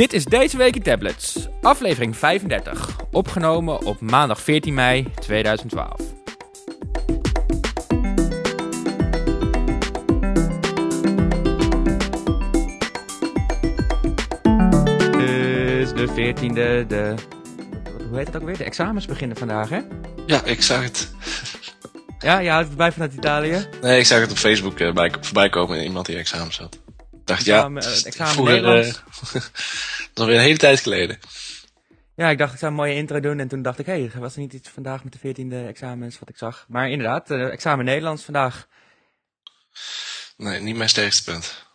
Dit is deze week in Tablets, aflevering 35, opgenomen op maandag 14 mei 2012. Dus de 14e, de. Hoe heet het ook weer? De examens beginnen vandaag, hè? Ja, ik zag het. Ja, je houdt het bij vanuit Italië. Nee, ik zag het op Facebook eh, bij, voorbij komen in iemand die examen zat. Ik dacht, ja, Examen, eh, het examen vroeger. dat is alweer een hele tijd geleden. Ja, ik dacht ik zou een mooie intro doen en toen dacht ik, hé, hey, was er niet iets vandaag met de 14e examens wat ik zag? Maar inderdaad, eh, examen Nederlands vandaag. Nee, niet mijn sterkste punt.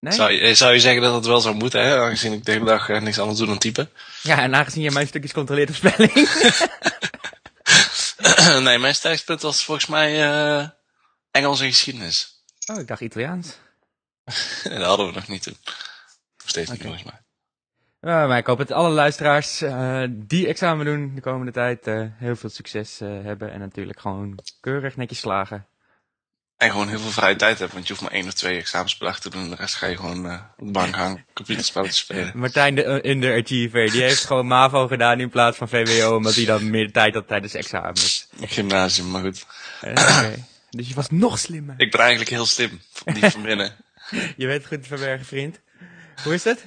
Nee? Zou, je, zou je zeggen dat het wel zou moeten, hè? Aangezien ik de hele dag eh, niks anders doe dan typen. Ja, en aangezien je mijn stukjes controleert op spelling. nee, mijn sterkste punt was volgens mij eh, Engels en geschiedenis. oh, ik dacht Italiaans. dat hadden we nog niet toen. Nog steeds niet, volgens mij. Ja, maar ik hoop dat alle luisteraars eh, die examen doen de komende tijd eh, heel veel succes eh, hebben. En natuurlijk gewoon keurig netjes slagen. En gewoon heel veel vrije tijd hebben, want je hoeft maar één of twee examens per dag te doen. En de rest ga je gewoon eh, op de bank hangen, computerspelletjes spelen. Martijn de uh, underachiever, die heeft gewoon MAVO gedaan in plaats van VWO. Omdat hij dan meer tijd had tijdens examens. Gymnasium, maar goed. Oké. Dus je was nog slimmer. Ik ben eigenlijk heel slim, die van binnen. Je weet het goed te verbergen, vriend. Hoe is het?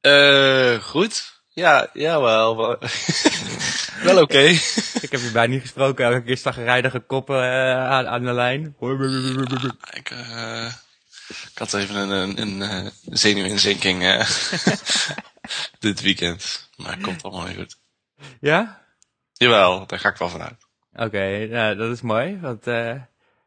Eh, goed. Ja, jawel. Wel, wel oké. Ik heb je bijna niet gesproken. Elke keer zagrijdige koppen eh, aan, aan de lijn. Ik, eh, ik had even een, een, een eh, zenuwinzinking dit weekend. Maar het komt allemaal weer goed. Ja? Jawel, daar ga ik wel vanuit. Oké, nou, dat is mooi. Want, eh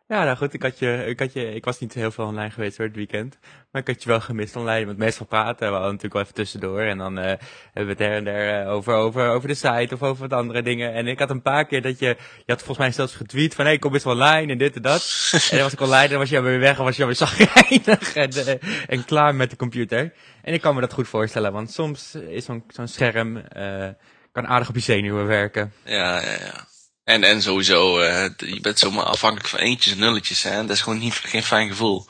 ja, nou goed, ik, had je, ik, had je, ik was niet heel veel online geweest hoor, het weekend. Maar ik had je wel gemist online. Want meestal praten we natuurlijk wel even tussendoor. En dan eh hebben we het her en der eh, over, over, over de site of over wat andere dingen. En ik had een paar keer dat je, je had volgens mij zelfs getweet van, hé, hey, kom eens online en dit en dat. en dan was ik online en was je alweer weg en was je alweer zagrijnig en, eh, en klaar met de computer. En ik kan me dat goed voorstellen, want soms is zo'n zo'n scherm, kan aardig op je zenuwen werken. Ja, ja, ja. En, en sowieso, eh, je bent zomaar afhankelijk van eentjes en nulletjes. Hè? Dat is gewoon niet, geen fijn gevoel.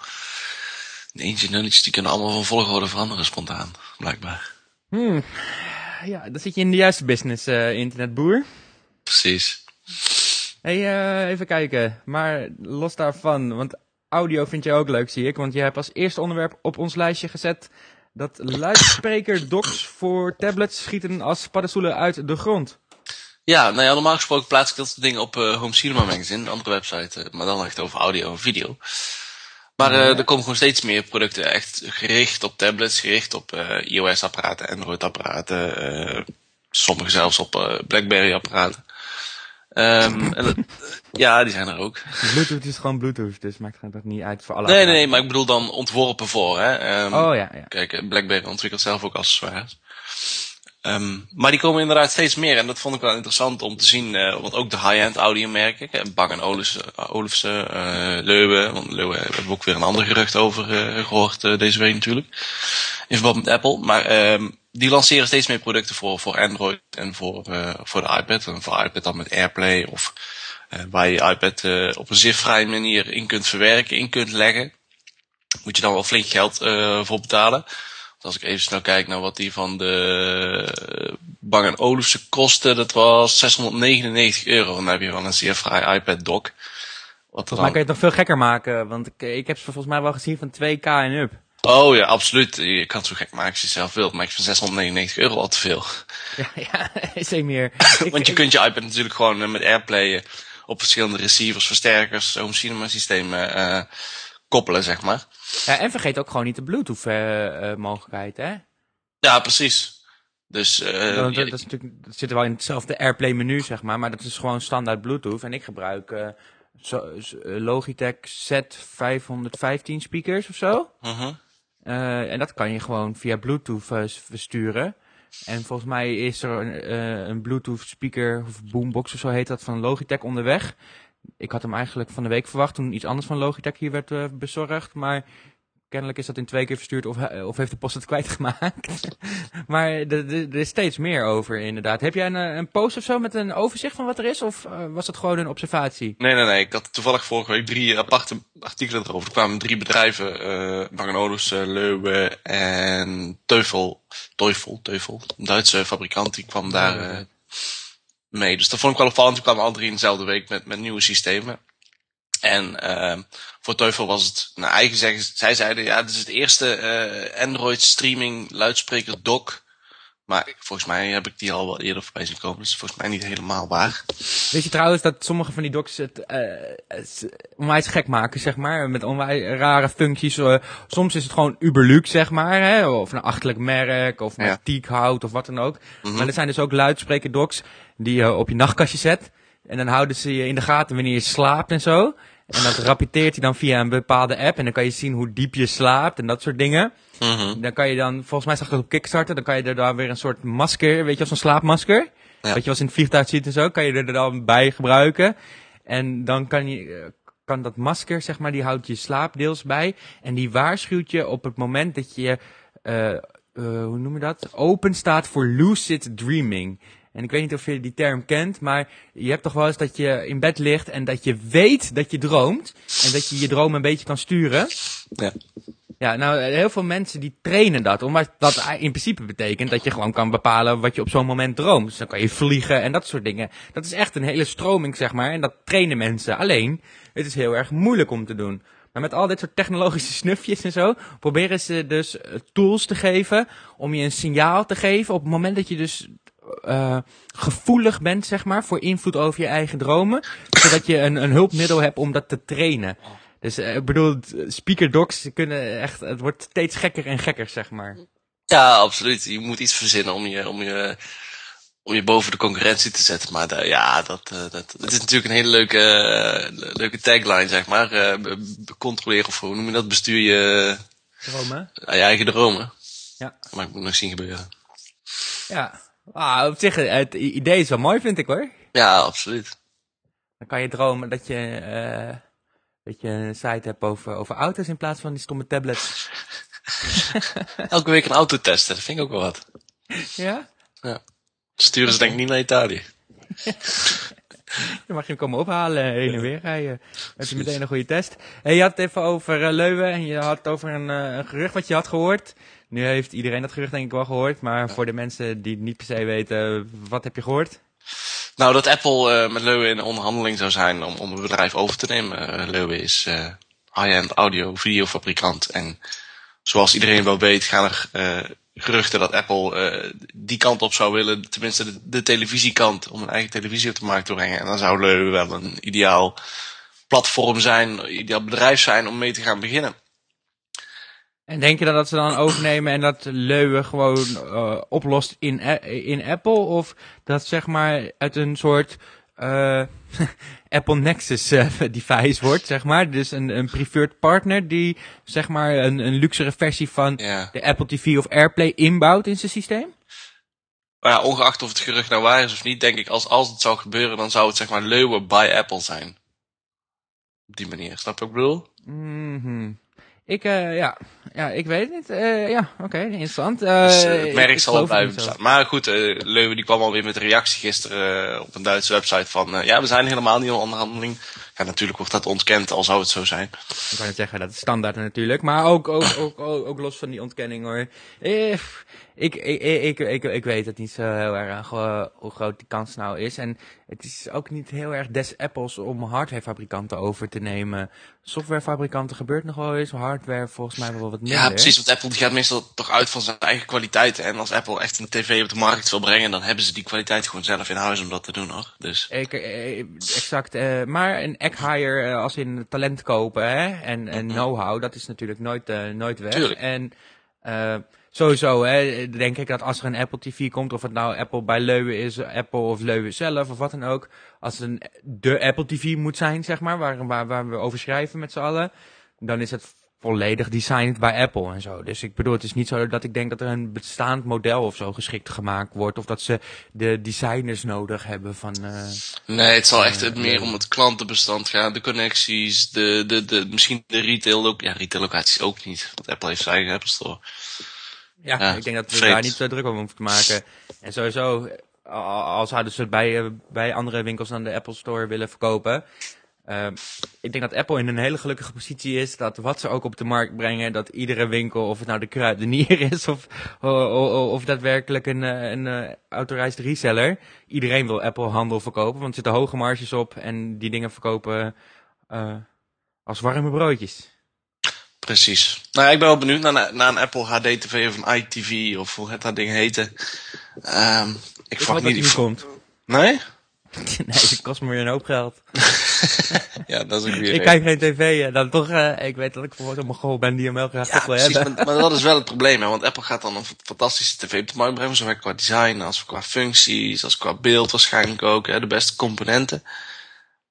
De eentjes en nulletjes die kunnen allemaal van volgorde veranderen spontaan, blijkbaar. Hmm. Ja, dan zit je in de juiste business, eh, internetboer. Precies. hey, eh, even kijken. Maar los daarvan, want audio vind je ook leuk, zie ik. Want je hebt als eerste onderwerp op ons lijstje gezet dat luidspreker-docks voor tablets schieten als paddenstoelen uit de grond. Ja, nou ja, normaal gesproken plaats ik dat soort dingen op eh, Home Cinema Magazine, een andere website, eh, maar dan echt over audio en video. Maar eh, er komen gewoon steeds meer producten echt gericht op tablets, gericht op iOS-apparaten, Android-apparaten, eh, sommige zelfs op BlackBerry-apparaten. Ehm, ja, die zijn er ook. Bluetooth is gewoon Bluetooth, dus maakt het niet uit voor alle Nee, nee, nee, apparaten. maar ik bedoel dan ontworpen voor. Hè? Ehm, Oh ja, ja. Kijk, BlackBerry ontwikkelt zelf ook accessoires. Ehm, maar die komen inderdaad steeds meer. En dat vond ik wel interessant om te zien. eh, want ook de high-end audiomerken. eh, Bang en Olufsen, Olufsen eh, Leuwe. Want Leuwe hebben we ook weer een ander gerucht over eh, gehoord eh, deze week natuurlijk. In verband met Apple. Maar ehm, die lanceren steeds meer producten voor, voor Android en voor, eh, voor de iPad. En voor iPad dan met AirPlay. Of eh, waar je iPad eh, op een zifvrije manier in kunt verwerken, in kunt leggen. Moet je dan wel flink geld eh, voor betalen. Als ik even snel kijk naar wat die van de eh, Bang Olufsen kostte, dat was 699 euro. En dan heb je wel een zeer vrij iPad dock. Wat Volgens mij kan dan... je het nog veel gekker maken, want ik, ik heb ze volgens mij wel gezien van 2K en up. Oh ja, absoluut. Je kan het zo gek maken als je zelf wilt. Maar ik vind 699 euro al te veel. Ja, ja, is één meer. Want je kunt je iPad natuurlijk gewoon eh, met AirPlay eh, op verschillende receivers, versterkers, home cinema systemen eh, koppelen, zeg maar. Ja, en vergeet ook gewoon niet de Bluetooth eh, eh, mogelijkheid, hè? Ja, precies. Dus eh, dat, dat, is natuurlijk, dat zit wel in hetzelfde AirPlay menu, zeg maar. Maar dat is gewoon standaard Bluetooth. En ik gebruik zo, eh, Logitech Z515 speakers of zo. Eh, en dat kan je gewoon via Bluetooth versturen. En volgens mij is er een, een Bluetooth speaker of boombox of zo heet dat van Logitech onderweg. Ik had hem eigenlijk van de week verwacht toen iets anders van Logitech hier werd eh, bezorgd. Maar kennelijk is dat in twee keer verstuurd of, he- of heeft de post het kwijtgemaakt. maar er- is steeds meer over inderdaad. Heb jij een, eh, een post of zo met een overzicht van wat er is? Of eh, was het gewoon een observatie? Nee, nee, nee. Ik had toevallig vorige week drie aparte artikelen erover. Er kwamen drie bedrijven, eh Bang Olufsen, Leuwe en Teufel. Teufel, Teufel. Een Duitse fabrikant, die kwam daar eh, mee. Dus dat vond ik wel opvallend. Die kwamen alle drie in dezelfde week met, met nieuwe systemen. En eh, voor Teufel was het, naar eigen zeggen, zij zeiden, ja, dit is het eerste eh, Android streaming luidspreker dock. Maar volgens mij heb ik die al wel eerder voorbij zien komen. Dus volgens mij niet helemaal waar. Weet je trouwens dat sommige van die docs het het onwijs gek maken, zeg maar. Met onwijs rare functies. eh, soms is het gewoon uberluxe, zeg maar. Hè? Of een achterlijk merk, of met Ja. teakhout, of wat dan ook. Mhm. Maar er zijn dus ook luidsprekerdocs die je op je nachtkastje zet. En dan houden ze je in de gaten wanneer je slaapt en zo. En dat rapporteert hij dan via een bepaalde app. En dan kan je zien hoe diep je slaapt en dat soort dingen. Mhm. Dan kan je dan, volgens mij zag ik het op Kickstarter, dan kan je er dan weer een soort masker, weet je, als een slaapmasker. Ja. Wat je eens in het vliegtuig ziet en zo, kan je er dan bij gebruiken. En dan kan je, eh, kan dat masker, zeg maar, die houdt je slaap deels bij. En die waarschuwt je op het moment dat je, eh, hoe noem je dat? Open staat voor lucid dreaming. En ik weet niet of je die term kent, maar je hebt toch wel eens dat je in bed ligt en dat je weet dat je droomt. En dat je je droom een beetje kan sturen. Ja. Ja, nou, heel veel mensen die trainen dat. Omdat dat in principe betekent dat je gewoon kan bepalen wat je op zo'n moment droomt. Dus dan kan je vliegen en dat soort dingen. Dat is echt een hele stroming, zeg maar. En dat trainen mensen. Alleen, het is heel erg moeilijk om te doen. Maar met al dit soort technologische snufjes en zo, proberen ze dus eh, tools te geven om je een signaal te geven op het moment dat je dus eh, gevoelig bent, zeg maar, voor invloed over je eigen dromen. Zodat je een, een hulpmiddel hebt om dat te trainen. Dus eh, ik bedoel, speaker docs kunnen echt, het wordt steeds gekker en gekker, zeg maar. Ja, absoluut. Je moet iets verzinnen om je, om je, om je boven de concurrentie te zetten. Maar da- ja, dat, eh, dat, het is natuurlijk een hele leuke, eh, le- leuke tagline, zeg maar. Eh, controleren of hoe noem je dat? Bestuur je, Dromen? eh, je eigen dromen. Ja. Maar ik moet nog zien gebeuren. Ja. Ah, op zich, eh, het idee is wel mooi, vind ik hoor. Ja, absoluut. Dan kan je dromen dat je, eh, dat je een site hebt over, over auto's in plaats van die stomme tablets. Elke week een auto testen, dat vind ik ook wel wat. Ja? Sturen ze denk ik niet naar Italië. Dan mag je hem komen ophalen, heen en weer rijden. Dan heb je meteen een goede test. Hey, je had het even over Leuven en je had het over een, eh, een gerucht wat je had gehoord. Nu heeft iedereen dat gerucht denk ik wel gehoord, maar voor de mensen die het niet per se weten, wat heb je gehoord? Nou, dat Apple eh, met Leuwe in onderhandeling zou zijn om, om het bedrijf over te nemen. Eh Leuwe is eh, high-end audio, videofabrikant. En zoals iedereen wel weet, gaan er geruchten dat Apple die kant op zou willen. Tenminste, de, televisiekant, om een eigen televisie op de markt te brengen. En dan zou Leuwe wel een ideaal platform zijn, ideaal bedrijf zijn om mee te gaan beginnen. En denk je dan dat ze dan overnemen en dat Leuwe gewoon eh, oplost in, in Apple? Of dat zeg maar uit een soort eh, Apple Nexus eh, device wordt, zeg maar? Dus een, een preferred partner die zeg maar een, een luxere versie van Ja. de Apple TV of AirPlay inbouwt in zijn systeem? Maar ja, ongeacht of het gerucht nou waar is of niet, denk ik, als, als het zou gebeuren, dan zou het zeg maar Leuwe by Apple zijn. Op die manier, snap je wat ik bedoel? Mhm. Ik, eh, ja. ja, ik weet het niet. Eh, ja, oké, interessant. Eh, Dus het merk zal blijven bestaan. Maar goed, Leuwe die kwam alweer met een reactie gisteren op een Duitse website van... ja, we zijn helemaal niet in onderhandeling. Ja, natuurlijk wordt dat ontkend, al zou het zo zijn. Ik kan het zeggen, dat is standaard natuurlijk. Maar ook, ook, ook, ook, ook los van die ontkenning hoor. Ik, ik, ik, ik, ik weet het niet zo heel erg eh, hoe groot die kans nou is. En het is ook niet heel erg des Apples om hardwarefabrikanten over te nemen. Softwarefabrikanten gebeurt nog wel eens, hardware volgens mij wel wat minder. Ja, precies, want Apple die gaat meestal toch uit van zijn eigen kwaliteiten. En als Apple echt een tv op de markt wil brengen, dan hebben ze die kwaliteit gewoon zelf in huis om dat te doen hoor. Dus Ik, eh, exact. eh, maar een eckhire eh, als in talent kopen hè? en, en Mhm. know-how, dat is natuurlijk nooit, nooit weg. Tuurlijk. En sowieso hè, denk ik dat als er een Apple TV komt, of het nou Apple bij Leuven is, Apple of Leuven zelf of wat dan ook. Als het een, de Apple TV moet zijn, zeg maar, waar, waar, waar we over schrijven met z'n allen. Dan is het volledig designed bij Apple en zo. Dus ik bedoel, het is niet zo dat ik denk dat er een bestaand model of zo geschikt gemaakt wordt. Of dat ze de designers nodig hebben van... Uh, nee, het zal echt meer om het klantenbestand gaan. De connecties, de, de, de, misschien de retail ook. Ja, retail locaties ook niet. Want Apple heeft zijn eigen Apple Store. Ja, ik denk dat we daar niet zo druk over hoeven te maken. En sowieso, al zouden ze het bij, eh, bij andere winkels dan de Apple Store willen verkopen uh, ik denk dat Apple in een hele gelukkige positie is dat wat ze ook op de markt brengen, dat iedere winkel, of het nou de kruidenier is of, of, of daadwerkelijk een, eh, een, een uh, authorized reseller, iedereen wil Apple handel verkopen, want er zitten hoge marges op en die dingen verkopen uh, als warme broodjes. Precies. Nou ja, ik ben wel benieuwd naar, naar een Apple HD TV of een iTV of hoe het dat ding heette. Um, ik, ik verwacht niet. Die komt. Nee? nee, kost me weer een hoop geld. ja, dat is ook weer. Ik kijk geen tv en dan toch, uh, ik weet dat ik bijvoorbeeld een mogol ben die hem wel graag ja, wil precies, hebben. Maar, maar, dat is wel het probleem, hè, want Apple gaat dan een fantastische tv op de markt brengen, zowel qua design als qua functies, als qua beeld waarschijnlijk ook, hè, de beste componenten.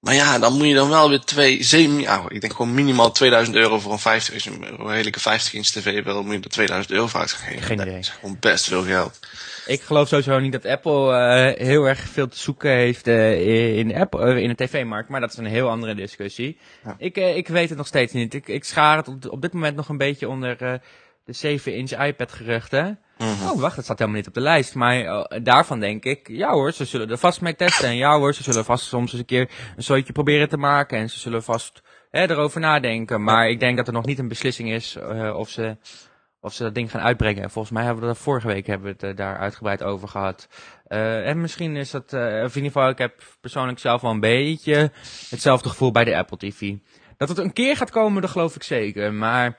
Maar ja, dan moet je dan wel weer twee, semi, ah, ik denk gewoon minimaal 2000 euro voor een 50, als je een redelijke 50 inch tv wil, moet je er 2000 euro voor uitgeven. Geen idee. Dat is gewoon best veel geld. Ik geloof sowieso niet dat Apple uh, heel erg veel te zoeken heeft uh, in, Apple, uh, in de tv-markt, maar dat is een heel andere discussie. Ja. Ik, ik weet het nog steeds niet. Ik, ik schaar het op, op dit moment nog een beetje onder de 7-inch iPad geruchten. -hmm. Oh, wacht, dat staat helemaal niet op de lijst. Maar daarvan denk ik, ja hoor, ze zullen er vast mee testen. En ja hoor, ze zullen vast soms eens een keer een soortje proberen te maken. En ze zullen vast hè, erover nadenken. Maar ik denk dat er nog niet een beslissing is of ze of ze dat ding gaan uitbrengen. Volgens mij hebben we dat vorige week hebben we het uh, daar uitgebreid over gehad. En misschien is dat, of in ieder geval, ik heb persoonlijk zelf wel een beetje hetzelfde gevoel bij de Apple TV. Dat het een keer gaat komen, dat geloof ik zeker. Maar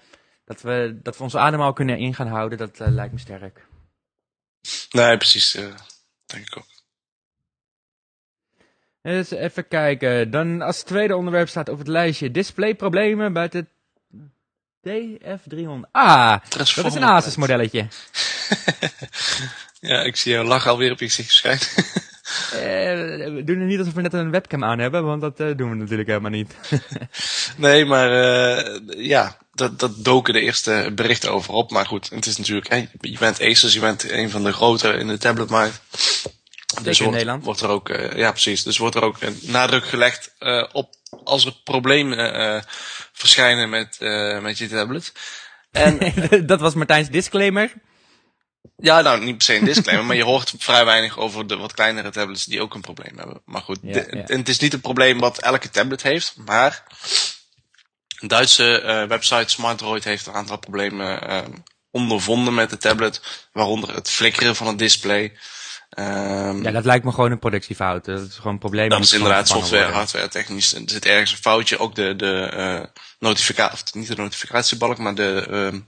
dat we, dat we onze adem al kunnen in gaan houden, dat lijkt me sterk. Nee, precies. denk ik ook. Dus even kijken. Dan als tweede onderwerp staat op het lijstje displayproblemen bij de DF300. Ah, dat is een Asus modelletje. ja, ik zie jou lachen alweer op je gezicht verschijnen. uh, we doen het niet alsof we net een webcam aan hebben, want dat uh, doen we natuurlijk helemaal niet. nee, maar uh, ja, dat, dat doken de eerste berichten over op. Maar goed, het is natuurlijk, hey, je bent Asus, je bent een van de grote in de tabletmarkt. Dus wordt, in Nederland. wordt er ook, uh, ja precies, dus wordt er ook een nadruk gelegd uh, op als er problemen uh, verschijnen met, met je tablet. En, dat was Martijn's disclaimer. Ja, nou niet per se een disclaimer, maar je hoort vrij weinig over de wat kleinere tablets die ook een probleem hebben. Maar goed, ja, de, ja. En het is niet een probleem wat elke tablet heeft, maar een Duitse uh, website SmartDroid heeft een aantal problemen uh, ondervonden met de tablet, waaronder het flikkeren van het display. Um, ja, dat lijkt me gewoon een productiefout. Dat is gewoon een probleem. Dat is inderdaad software, worden. hardware, technisch. Er zit ergens een foutje. Ook de, de uh, notificatie, of niet de notificatiebalk, maar de, uh,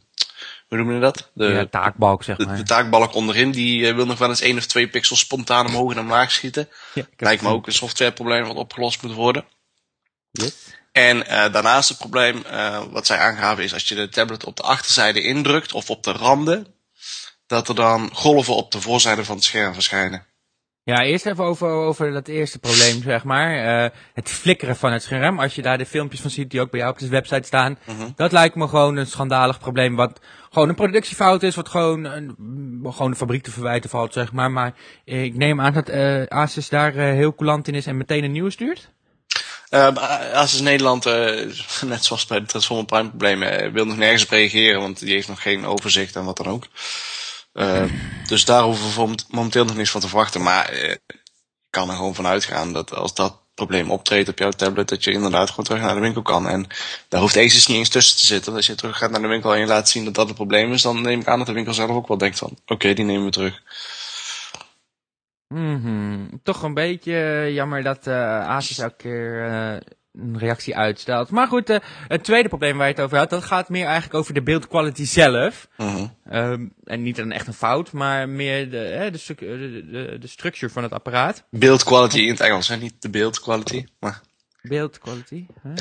hoe noemen we dat? De ja, taakbalk, zeg maar. De, de taakbalk onderin, die uh, wil nog wel eens één of twee pixels spontaan omhoog en omlaag schieten. Ja, lijkt me ook een softwareprobleem wat opgelost moet worden. Yes. En uh, daarnaast het probleem, uh, wat zij aangaven, is als je de tablet op de achterzijde indrukt of op de randen, dat er dan golven op de voorzijde van het scherm verschijnen. Ja, eerst even over, over dat eerste probleem, zeg maar. Uh, het flikkeren van het scherm. Als je daar de filmpjes van ziet die ook bij jou op de website staan. -hmm. Dat lijkt me gewoon een schandalig probleem. Wat gewoon een productiefout is. Wat gewoon een, gewoon de fabriek te verwijten valt, zeg maar. Maar ik neem aan dat uh, Asus daar heel coulant in is en meteen een nieuwe stuurt. Uh, Asus Nederland, uh, net zoals bij de Transformer Prime problemen, wil nog nergens op reageren. Want die heeft nog geen overzicht en wat dan ook. Uh, dus daar hoeven we momenteel nog niks van te verwachten. Maar uh, ik kan er gewoon van uitgaan dat als dat probleem optreedt op jouw tablet, dat je inderdaad gewoon terug naar de winkel kan. En daar hoeft Asus niet eens tussen te zitten. Als je terug gaat naar de winkel en je laat zien dat dat een probleem is, dan neem ik aan dat de winkel zelf ook wel denkt van, oké, die nemen we terug. Mm -hmm. Toch een beetje jammer dat uh, Asus elke keer een reactie uitstelt. Maar goed, uh, het tweede probleem waar je het over had, dat gaat meer eigenlijk over de beeldquality zelf. -huh. um, en niet een echt een fout, maar meer de, hè, de, de, de, de structure van het apparaat. Build quality in het Engels, hè? niet de beeld quality. Maar... Beeld quality? Huh? uh,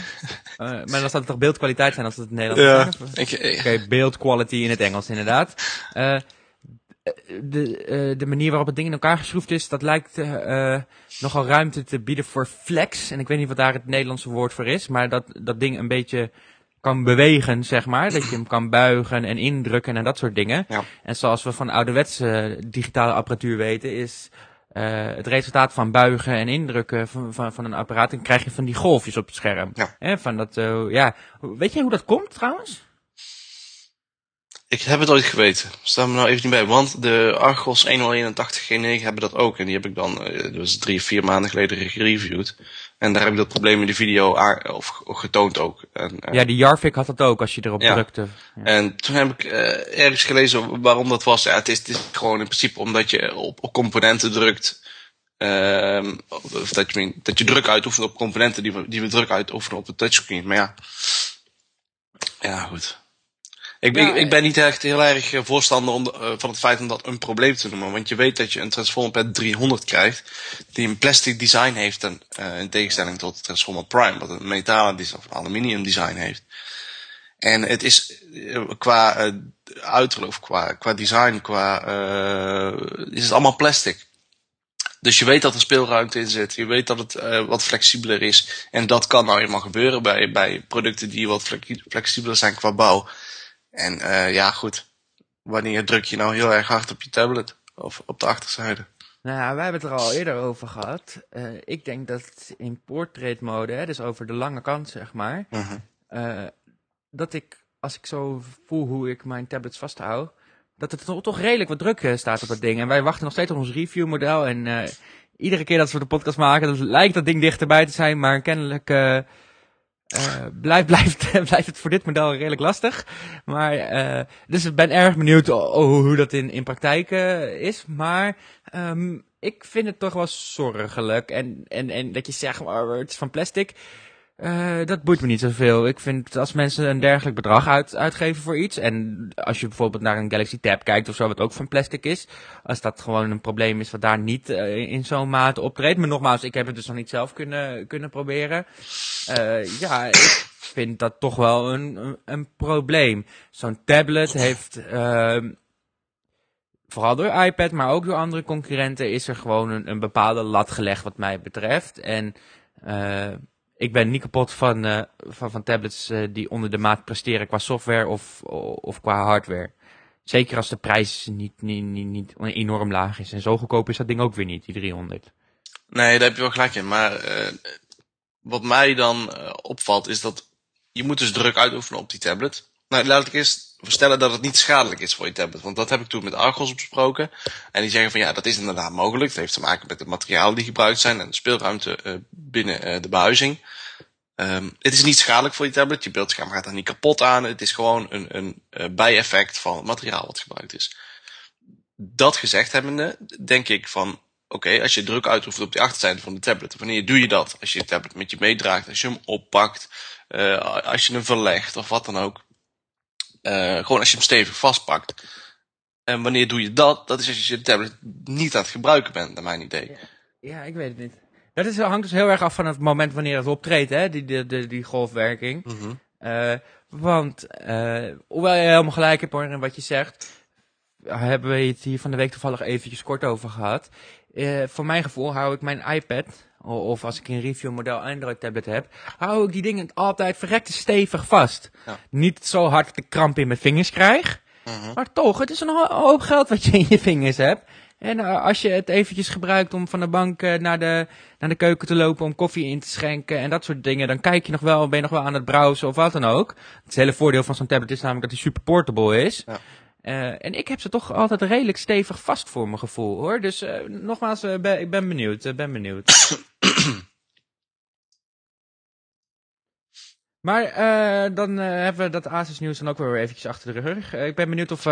maar dan zou het toch beeldkwaliteit zijn als het in het Nederlands ja, is? Oké, okay, beeld quality in het Engels inderdaad. De, uh, de manier waarop het ding in elkaar geschroefd is, dat lijkt uh, nogal ruimte te bieden voor flex. En ik weet niet wat daar het Nederlandse woord voor is, maar dat dat ding een beetje kan bewegen, zeg maar. Dat je hem kan buigen en indrukken en dat soort dingen. Ja. En zoals we van ouderwetse digitale apparatuur weten, is uh, het resultaat van buigen en indrukken van, van, van een apparaat, dan krijg je van die golfjes op het scherm. Ja. Van dat, ja. Weet je hoe dat komt trouwens? Ik heb het ooit geweten. Sta me nou even niet bij. Want de Argos 1081 G9 hebben dat ook. En die heb ik dan, was drie vier maanden geleden gereviewd. En daar heb ik dat probleem in de video of, of getoond ook. En, uh, ja, die Jarvik had dat ook als je erop ja. drukte. Ja. En toen heb ik uh, ergens gelezen waarom dat was. Ja, het is, het is gewoon in principe omdat je op, op componenten drukt. Uh, of dat je, dat je druk uitoefent op componenten die we, die we druk uitoefenen op de touchscreen. Maar ja, ja goed. Ik ben, Ja, ik ben niet echt heel erg voorstander om de, uh, van het feit om dat een probleem te noemen. Want je weet dat je een Transformer Pad 300 krijgt die een plastic design heeft. En, uh, in tegenstelling tot de Transformer Prime, wat een metalen design of aluminium design heeft. En het is uh, qua uiterlijk qua, qua design, qua, is het allemaal plastic. Dus je weet dat er speelruimte in zit. Je weet dat het uh, wat flexibeler is. En dat kan nou eenmaal gebeuren bij, bij producten die wat flexibeler zijn qua bouw. En uh, ja, goed. Wanneer druk je nou heel erg hard op je tablet? Of op de achterzijde? Nou ja, wij hebben het er al eerder over gehad. Uh, ik denk dat in portrait mode, hè, dus over de lange kant zeg maar, Uh -huh. uh, dat ik, als ik zo voel hoe ik mijn tablets vasthoud, dat het toch, redelijk wat druk staat op dat ding. En wij wachten nog steeds op ons reviewmodel. En uh, iedere keer dat we de podcast maken, dan lijkt dat ding dichterbij te zijn, maar kennelijk uh, blijft, blijft, blijft het voor dit model redelijk lastig. Maar, uh, dus ik ben erg benieuwd hoe dat in, in praktijk is. Maar um, ik vind het toch wel zorgelijk. En, en, en dat je zegt, maar het is van plastic. Uh, dat boeit me niet zoveel. Ik vind als mensen een dergelijk bedrag uit, uitgeven voor iets. En als je bijvoorbeeld naar een Galaxy Tab kijkt of zo, wat ook van plastic is. Als dat gewoon een probleem is wat daar niet uh, in zo'n mate optreedt. Maar nogmaals, ik heb het dus nog niet zelf kunnen, kunnen proberen. Uh, ja, ik vind dat toch wel een, een, probleem. Zo'n tablet heeft. Uh, Vooral door iPad, maar ook door andere concurrenten is er gewoon een, een bepaalde lat gelegd wat mij betreft. En uh, ik ben niet kapot van, uh, van, van tablets uh, die onder de maat presteren qua software of, of qua hardware. Zeker als de prijs niet, niet, niet, niet enorm laag is. En zo goedkoop is dat ding ook weer niet, die 300. Nee, daar heb je wel gelijk in. Maar uh, wat mij dan opvalt is dat je moet dus druk uitoefenen op die tablet. Nou, laat ik eerst voorstellen dat het niet schadelijk is voor je tablet. Want dat heb ik toen met Argos besproken. En die zeggen van ja, dat is inderdaad mogelijk. Het heeft te maken met de materialen die gebruikt zijn en de speelruimte uh, binnen uh, de behuizing. Um, het is niet schadelijk voor je tablet. Je beeldscherm gaat er niet kapot aan. Het is gewoon een, een uh, bijeffect van het materiaal wat gebruikt is. Dat gezegd hebbende, denk ik van oké, als je druk uitoefent op de achterzijde van de tablet, wanneer doe je dat? Als je je tablet met je meedraagt, als je hem oppakt, als je hem verlegt of wat dan ook. Uh, gewoon als je hem stevig vastpakt. En wanneer doe je dat? Dat is als je je tablet niet aan het gebruiken bent, naar mijn idee. Ja, ja ik weet het niet. Dat is, hangt dus heel erg af van het moment wanneer het optreedt, hè, die, die, die, die golfwerking. Mm -hmm. uh, want, uh, hoewel je helemaal gelijk hebt hoor in wat je zegt, hebben we het hier van de week toevallig eventjes kort over gehad. Voor mijn gevoel hou ik mijn iPad, of als ik een review model Android tablet heb, hou ik die dingen altijd verrekte stevig vast. Ja. Niet zo hard dat ik kramp in mijn vingers krijg, -hmm. maar toch, het is een hoop geld wat je in je vingers hebt. En uh, als je het eventjes gebruikt om van de bank uh, naar, de, naar de keuken te lopen om koffie in te schenken en dat soort dingen, dan kijk je nog wel, ben je nog wel aan het browsen of wat dan ook. Het hele voordeel van zo'n tablet is namelijk dat hij super portable is. Ja. Uh, en ik heb ze toch altijd redelijk stevig vast voor mijn gevoel hoor. Dus uh, nogmaals, uh, ben, ik ben benieuwd. ben benieuwd. maar dan hebben we dat Asus nieuws dan ook weer eventjes achter de rug. ik ben benieuwd of,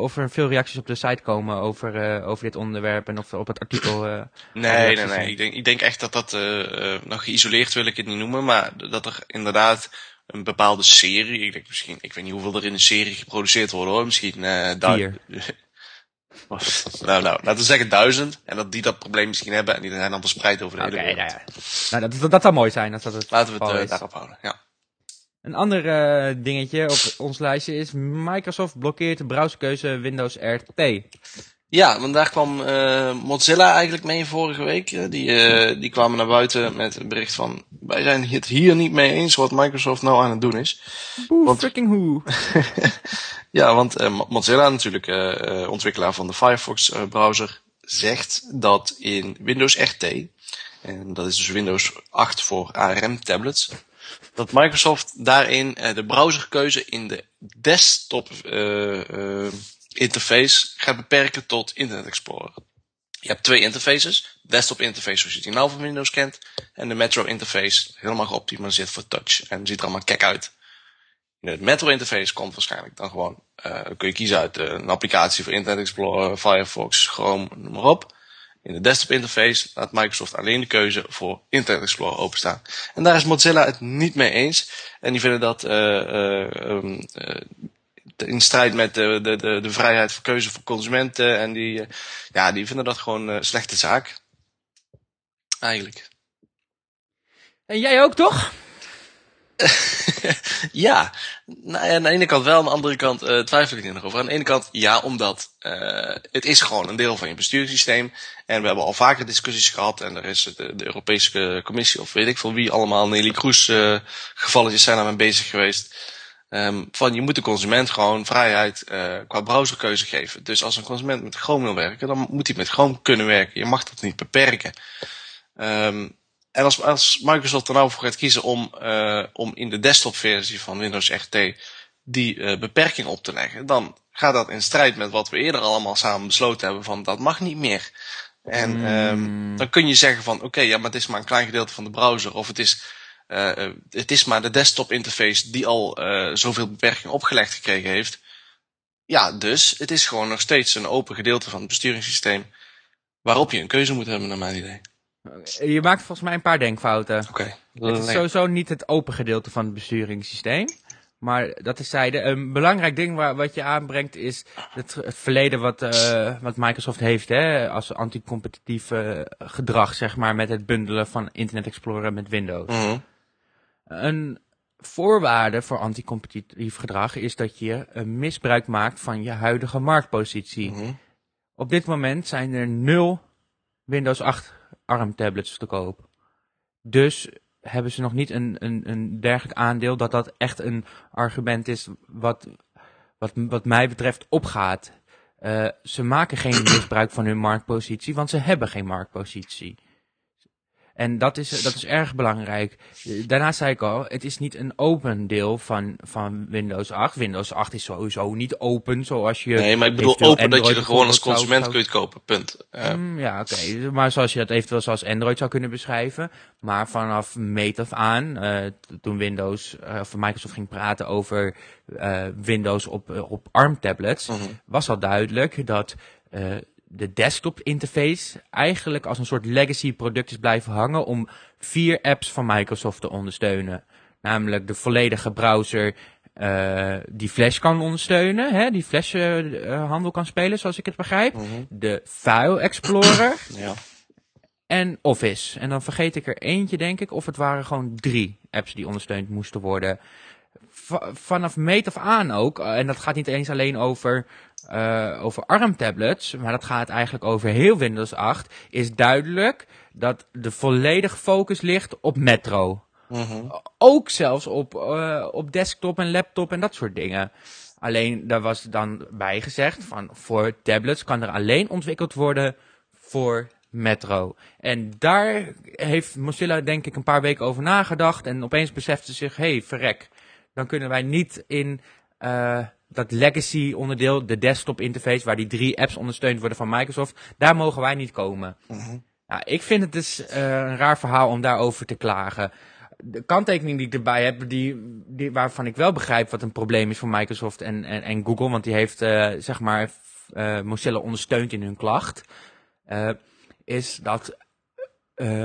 of er veel reacties op de site komen over, over dit onderwerp en of op het artikel. nee, nee, nee. Ik denk, ik denk echt dat dat nog geïsoleerd wil ik het niet noemen, maar dat er inderdaad een bepaalde serie. Ik denk misschien, ik weet niet hoeveel er in een serie geproduceerd worden hoor. Misschien uh, Vier. nou, nou, laten we zeggen duizend. En dat die dat probleem misschien hebben en die zijn dan verspreid over de hele wereld. nou, ja. nou dat, dat, dat zou mooi zijn als dat het Laten we het uh, daarop houden. Ja. Een ander uh, dingetje op ons lijstje is Microsoft blokkeert de browserkeuze Windows RT. Ja, want daar kwam uh, Mozilla eigenlijk mee vorige week. Die, uh, die kwamen naar buiten met een bericht van... Wij zijn het hier niet mee eens wat Microsoft nou aan het doen is. Boe, want, freaking who. ja, want uh, Mozilla natuurlijk, ontwikkelaar van de Firefox browser... zegt dat in Windows RT... en dat is dus Windows 8 voor ARM tablets... dat Microsoft daarin de browserkeuze in de desktop interface gaat beperken tot Internet Explorer. Je hebt twee interfaces. Desktop interface zoals je die nou van Windows kent. En de Metro interface helemaal geoptimaliseerd voor touch. En ziet er allemaal kek uit. In het Metro interface komt waarschijnlijk dan gewoon, uh, kun je kiezen uit uh, een applicatie voor Internet Explorer, Firefox, Chrome, noem maar op. In de desktop interface laat Microsoft alleen de keuze voor Internet Explorer openstaan. En daar is Mozilla het niet mee eens. En die vinden dat uh, um, in strijd met de, de, de, de vrijheid van keuze voor consumenten. En die, uh, ja, die vinden dat gewoon een uh, slechte zaak. Eigenlijk. En jij ook toch? ja, nou, aan de ene kant wel, aan de andere kant uh, twijfel ik er nog over. Aan de ene kant ja, omdat uh, het is gewoon een deel van je besturingssysteem. En we hebben al vaker discussies gehad. En er is de, de Europese Commissie, of weet ik veel wie allemaal, Nelly Kroes uh, gevalletjes zijn aan bezig geweest. Um, van je moet de consument gewoon vrijheid uh, qua browserkeuze geven. Dus als een consument met Chrome wil werken, dan moet hij met Chrome kunnen werken. Je mag dat niet beperken. Um, en als, als Microsoft er nou voor gaat kiezen om, uh, om in de desktopversie van Windows RT die uh, beperking op te leggen, dan gaat dat in strijd met wat we eerder allemaal samen besloten hebben van dat mag niet meer. En mm. um, dan kun je zeggen van oké, okay, ja, maar het is maar een klein gedeelte van de browser. Of het is het is maar de desktop interface die al uh, zoveel beperkingen opgelegd gekregen heeft. Ja, dus het is gewoon nog steeds een open gedeelte van het besturingssysteem waarop je een keuze moet hebben, naar mijn idee. Je maakt volgens mij een paar denkfouten. Oké. Okay. Het is sowieso niet het open gedeelte van het besturingssysteem. Maar dat is zijde. Een belangrijk ding waar, wat je aanbrengt is het, het verleden wat, uh, wat Microsoft heeft hè, als anticompetitief uh, gedrag, zeg maar, met het bundelen van Internet Explorer met Windows. Mm -hmm. Een voorwaarde voor anticompetitief gedrag is dat je een misbruik maakt van je huidige marktpositie. Mhm. Op dit moment zijn er nul Windows 8 ARM tablets te koop. Dus hebben ze nog niet een, een, een dergelijk aandeel dat dat echt een argument is wat, wat, wat mij betreft opgaat. Uh, ze maken geen misbruik van hun marktpositie, want ze hebben geen marktpositie. En dat is, dat is erg belangrijk. Daarnaast zei ik al, het is niet een open deel van, van Windows 8. Windows 8 is sowieso niet open zoals je... Nee, maar ik bedoel open dat je er gewoon als consument zou... kunt kopen, punt. Ja, mm, ja oké. Okay. Maar zoals je dat eventueel zoals Android zou kunnen beschrijven. Maar vanaf meet af aan, uh, toen Windows, uh, of Microsoft ging praten over uh, Windows op, op ARM tablets, mm -hmm. was al duidelijk dat de desktop interface eigenlijk als een soort legacy product is blijven hangen om vier apps van Microsoft te ondersteunen. Namelijk de volledige browser uh, die Flash kan ondersteunen, hè, die Flash uh, handel kan spelen zoals ik het begrijp. Mm -hmm. De File Explorer. ja. En Office. En dan vergeet ik er eentje denk ik, of het waren gewoon drie apps die ondersteund moesten worden. V vanaf meet af aan ook, en dat gaat niet eens alleen over uh, over ARM-tablets, maar dat gaat eigenlijk over heel Windows 8, is duidelijk dat de volledige focus ligt op Metro. Mm -hmm. Ook zelfs op, uh, op desktop en laptop en dat soort dingen. Alleen, daar was dan bij gezegd van voor tablets kan er alleen ontwikkeld worden voor Metro. En daar heeft Mozilla denk ik een paar weken over nagedacht en opeens besefte zich, hé, hey, verrek, dan kunnen wij niet in... Uh, dat legacy onderdeel, de desktop interface, waar die drie apps ondersteund worden van Microsoft, daar mogen wij niet komen. -hmm. nou, ik vind het dus uh, een raar verhaal om daarover te klagen. De kanttekening die ik erbij heb, die, die, waarvan ik wel begrijp wat een probleem is voor Microsoft en, en, en Google, want die heeft uh, zeg maar uh, Mozilla ondersteund in hun klacht, is dat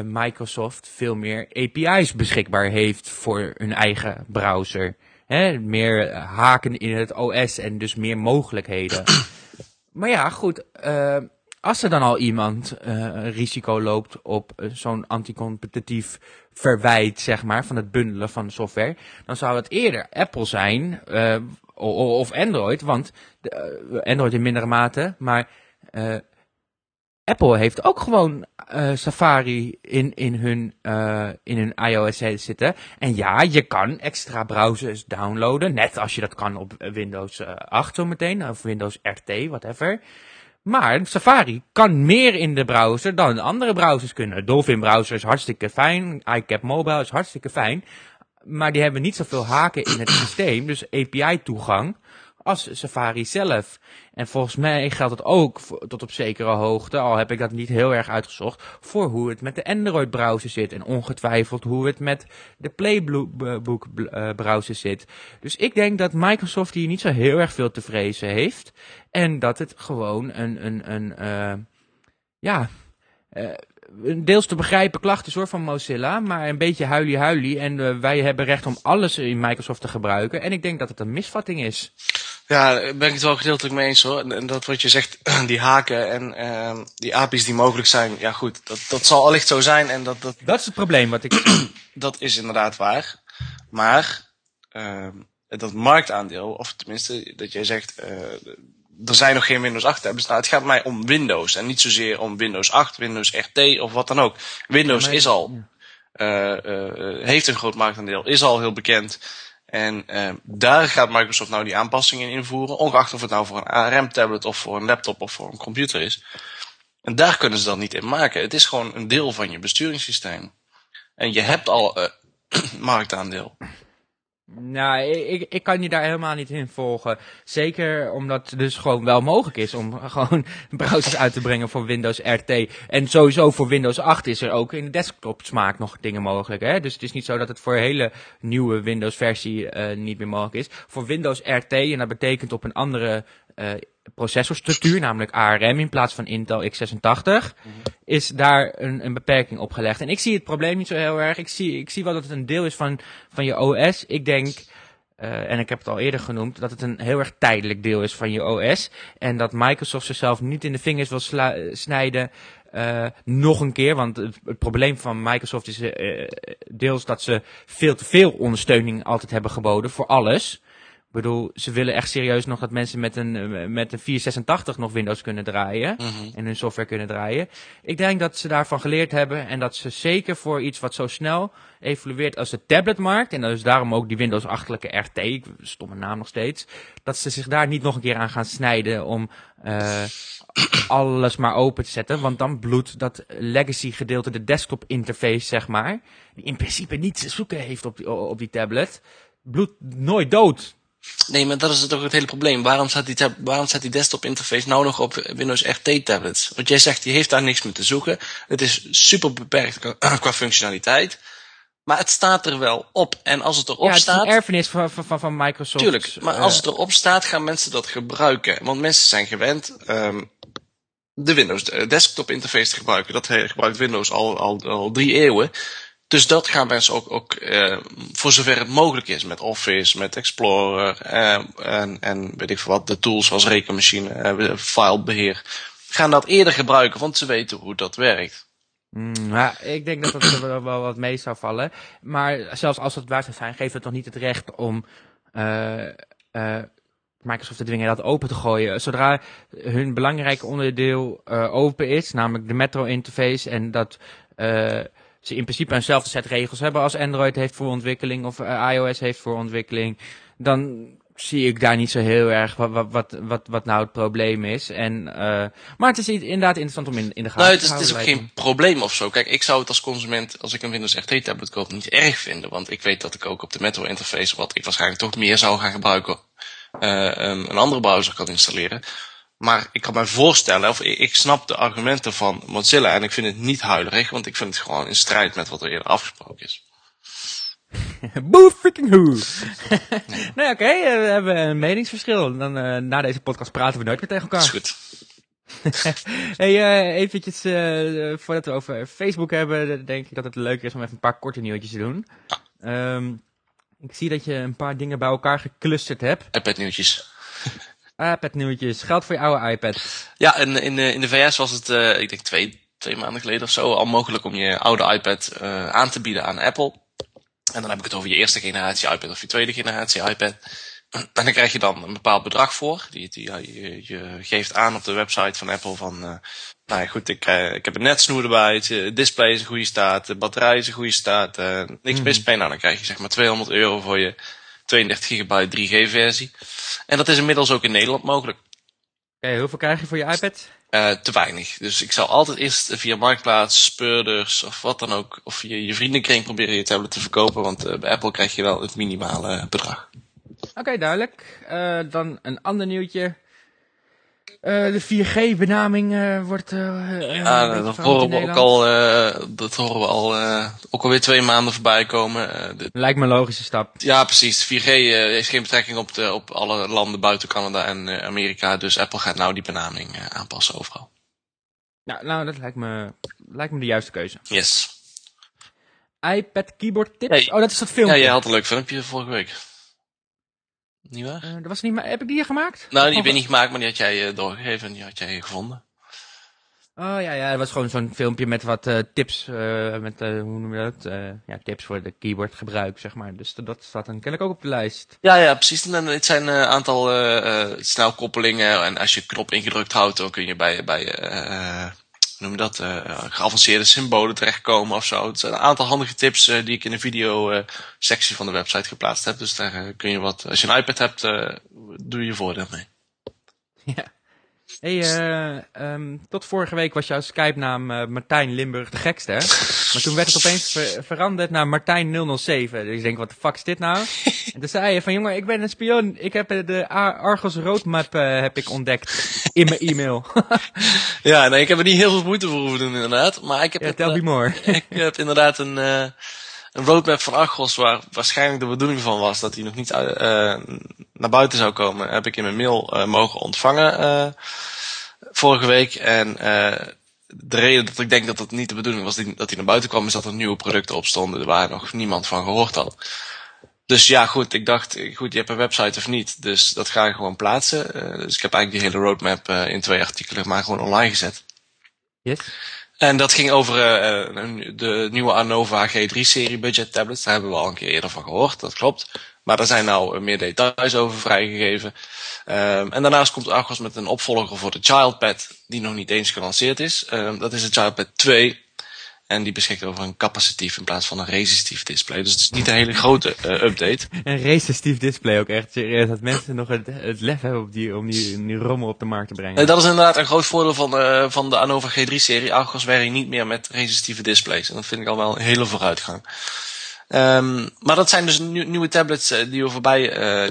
Microsoft veel meer API's beschikbaar heeft voor hun eigen browser. Hè, meer haken in het OS en dus meer mogelijkheden. maar ja, goed. Uh, als er dan al iemand uh, risico loopt op uh, zo'n anticompetitief verwijt, zeg maar, van het bundelen van de software, dan zou het eerder Apple zijn of Android, want Android in mindere mate, maar eh, Apple heeft ook gewoon eh, Safari in, in, hun, eh, in hun iOS zitten. En ja, je kan extra browsers downloaden. Net als je dat kan op Windows eh 8 zometeen. Of Windows RT, whatever. Maar Safari kan meer in de browser dan andere browsers kunnen. Dolphin browser is hartstikke fijn. iCap Mobile is hartstikke fijn. Maar die hebben niet zoveel haken in het systeem. Dus API toegang als Safari zelf. En volgens mij geldt het ook tot op zekere hoogte, al heb ik dat niet heel erg uitgezocht, voor hoe het met de Android browser zit. En ongetwijfeld hoe het met de Playbook eh, browser zit. Dus ik denk dat Microsoft hier niet zo heel erg veel te vrezen heeft. En dat het gewoon een, een, een eh, ja, een deels te begrijpen klacht is hoor van Mozilla, maar een beetje huilie-huilie. En eh, wij hebben recht om alles in Microsoft te gebruiken. En ik denk dat het een misvatting is. Ja, daar ben ik het wel gedeeltelijk mee eens hoor. En- dat wat je zegt, die haken en ehm, die API's die mogelijk zijn, ja goed, dat, dat zal allicht zo zijn en dat, dat, Dat is het probleem wat ik. dat is inderdaad waar. Maar ehm, dat marktaandeel, of tenminste dat jij zegt, eh, er zijn nog geen Windows 8 tablets. Nou, het gaat mij om Windows en niet zozeer om Windows 8, Windows RT of wat dan ook. Windows maar- is al, eh, eh, heeft een groot marktaandeel, is al heel bekend. En eh, daar gaat Microsoft nou die aanpassingen in invoeren, ongeacht of het nou voor een ARM-tablet of voor een laptop of voor een computer is. En daar kunnen ze dat niet in maken. Het is gewoon een deel van je besturingssysteem. En je hebt al eh, marktaandeel. Nou, ik, ik kan je daar helemaal niet in volgen. Zeker omdat het dus gewoon wel mogelijk is om gewoon browsers uit te brengen voor Windows RT. En sowieso voor Windows 8 is er ook in de desktop smaak nog dingen mogelijk. Hè? Dus het is niet zo dat het voor een hele nieuwe Windows versie eh, niet meer mogelijk is. Voor Windows RT, en dat betekent op een andere eh, processorstructuur, namelijk ARM in plaats van Intel x86, is daar een, een beperking op gelegd. En ik zie het probleem niet zo heel erg. Ik zie, ik zie wel dat het een deel is van, van je OS. Ik denk, eh, en ik heb het al eerder genoemd, dat het een heel erg tijdelijk deel is van je OS. En dat Microsoft zichzelf niet in de vingers wil eh, snijden. nog een keer, want het, het probleem van Microsoft is deels dat ze veel te veel ondersteuning altijd hebben geboden voor alles. Ik bedoel, ze willen echt serieus nog dat mensen met een, eh, met een 486 nog Windows kunnen draaien. En hun software kunnen draaien. Ik denk dat ze daarvan geleerd hebben. En dat ze zeker voor iets wat zo snel evolueert als de tabletmarkt. En dus daarom ook die Windows-achterlijke RT, stomme naam nog steeds. Dat ze zich daar niet nog een keer aan gaan snijden om eh, alles maar open te zetten. Want dan bloedt dat legacy gedeelte, de desktop interface zeg maar. Die in principe niets te zoeken heeft op die, op die tablet. Bloedt nooit dood. Nee, maar dat is toch het hele probleem. Waarom staat die, waarom staat die desktop interface nou nog op Windows RT tablets? Want jij zegt, die heeft daar niks meer te zoeken. Het is super beperkt qua, functionaliteit. Maar het staat er wel op. En als het erop ja, het is staat... een erfenis van, van, van, Microsoft. Tuurlijk, maar eh, als het erop staat, gaan mensen dat gebruiken. Want mensen zijn gewend ehm, de Windows de desktop interface te gebruiken. Dat gebruikt Windows al, al, al drie eeuwen. Dus dat gaan mensen ook, ook eh, voor zover het mogelijk is. Met Office, met Explorer eh, en, en weet ik veel wat, de tools zoals rekenmachine, eh, filebeheer. Gaan dat eerder gebruiken, want ze weten hoe dat werkt. Mm, ja, ik denk dat dat er wel, wat mee zou vallen. Maar zelfs als het waar zou zijn, geeft het toch niet het recht om Microsoft te dwingen dat open te gooien. Zodra hun belangrijke onderdeel open is, namelijk de Metro interface, en dat eh, ze in principe eenzelfde set regels hebben als Android heeft voor ontwikkeling of eh, iOS heeft voor ontwikkeling, dan zie ik daar niet zo heel erg wat, wat, wat, wat, wat nou het probleem is. En, eh, maar het is inderdaad interessant om in, in de gaten Nou, het te is, het is ook houden. geen probleem of zo. Kijk, ik zou het als consument, als ik een Windows RT tablet koop, niet erg vinden. Want ik weet dat ik ook op de Metro interface, wat ik waarschijnlijk toch meer zou gaan gebruiken, eh, een andere browser kan installeren. Maar ik kan me voorstellen, of ik, ik snap de argumenten van Mozilla en ik vind het niet huilerig, want ik vind het gewoon in strijd met wat er eerder afgesproken is. Boe freaking who. nou ja, oké, eh, we hebben een meningsverschil. Dan, eh, na deze podcast praten we nooit meer tegen Dat is elkaar. goed. hey, eh, eventjes, eh, voordat we over Facebook hebben, denk ik dat het leuk is om even een paar korte nieuwtjes te doen. Ehm, ik zie dat je een paar dingen bij elkaar geclusterd hebt. iPad nieuwtjes. iPad nieuwtjes, geld voor je oude iPad. Ja, en in, de- in de VS was het, eh, ik denk twee, twee maanden geleden of zo, al mogelijk om je oude iPad eh, aan te bieden aan Apple. En dan heb ik het over je eerste generatie iPad of je tweede generatie iPad. En dan krijg je dan een bepaald bedrag voor. Die, die, ja, je, je geeft aan op de website van Apple van, uh, nou ja, goed, ik, uh, ik heb een netsnoer erbij, het display is in goede staat, de batterij is in goede staat, uh, niks mis mee. Nou, dan krijg je zeg maar 200 euro voor je 32 gigabyte 3G versie. En dat is inmiddels ook in Nederland mogelijk. Oké, okay, hoeveel krijg je voor je iPad? Uh, te weinig. Dus ik zou altijd eerst via Marktplaats, speurders of wat dan ook, of je, je vriendenkring proberen je tablet te verkopen, want uh, bij Apple krijg je wel het minimale bedrag. Oké, okay, duidelijk. Uh, dan een ander nieuwtje. De 4G-benaming wordt. ja, dat horen we ook al. dat horen we al. ook alweer twee maanden voorbij komen. De... Lijkt me een logische stap. Ja, precies. 4G heeft geen betrekking op, de, op alle landen buiten Canada en Amerika. Dus Apple gaat nou die benaming aanpassen overal. Nou, nou, dat lijkt me, lijkt me de juiste keuze. Yes. iPad keyboard tips? Hey, oh, dat is dat filmpje. Ja, jij had een leuk filmpje vorige week. Niet waar? Uh, dat was niet, heb ik die gemaakt? Nou, die heb je niet gemaakt, maar die had jij uh, doorgegeven en die had jij gevonden. Oh ja, ja, het was gewoon zo'n filmpje met wat uh, tips, met, hoe noem je dat? ja, tips voor de keyboardgebruik, zeg maar. Dus dat staat dan kennelijk ook op de lijst. Ja, ja, precies. En het zijn een aantal snelkoppelingen en als je knop ingedrukt houdt, dan kun je bij, bij noem dat, uh, geavanceerde symbolen terechtkomen of zo. Het zijn een aantal handige tips uh, die ik in de video uh, sectie van de website geplaatst heb. Dus daar kun je wat, als je een iPad hebt, doe je voordeel mee. Ja. Hey, um, tot vorige week was jouw Skype-naam Martijn Limburg de gekste, hè? Maar toen werd het opeens ver veranderd naar Martijn007. Dus ik denk, wat de fuck is dit nou? en toen zei je van, jongen, ik ben een spion. Ik heb de Argos roadmap heb ik ontdekt in mijn e-mail. ja, nee, ik heb er niet heel veel moeite voor hoeven doen inderdaad. Maar ik heb, ja, tell me more. ik heb inderdaad een, uh, een roadmap van Argos waar waarschijnlijk de bedoeling van was dat hij nog niet uh, naar buiten zou komen. Heb ik in mijn mail uh, mogen ontvangen vorige week. En de reden dat ik denk dat dat niet de bedoeling was dat hij naar buiten kwam, is dat er nieuwe producten op stonden waar nog niemand van gehoord had. Dus ja, goed, ik dacht, goed, je hebt een website of niet, dus dat ga ik gewoon plaatsen. Dus ik heb eigenlijk die hele roadmap in twee artikelen maar gewoon online gezet. Yes. En dat ging over uh, de nieuwe Anova G3-serie budget tablets. Daar hebben we al een keer eerder van gehoord, dat klopt. Maar daar zijn nou meer details over vrijgegeven. Um, en daarnaast komt Argos met een opvolger voor de Childpad, die nog niet eens gelanceerd is. Um, dat is de Childpad 2. En die beschikt over een capacitief in plaats van een resistief display. Dus het is niet een hele grote uh, update. Een resistief display ook echt serieus. Dat mensen nog het, het lef hebben op die, om die, die rommel op de markt te brengen. Uh, dat is inderdaad een groot voordeel van, uh, van de Anova G3-serie. Argos werkt niet meer met resistieve displays. En dat vind ik al wel een hele vooruitgang. Um, maar dat zijn dus nieuwe tablets uh, die, we voorbij,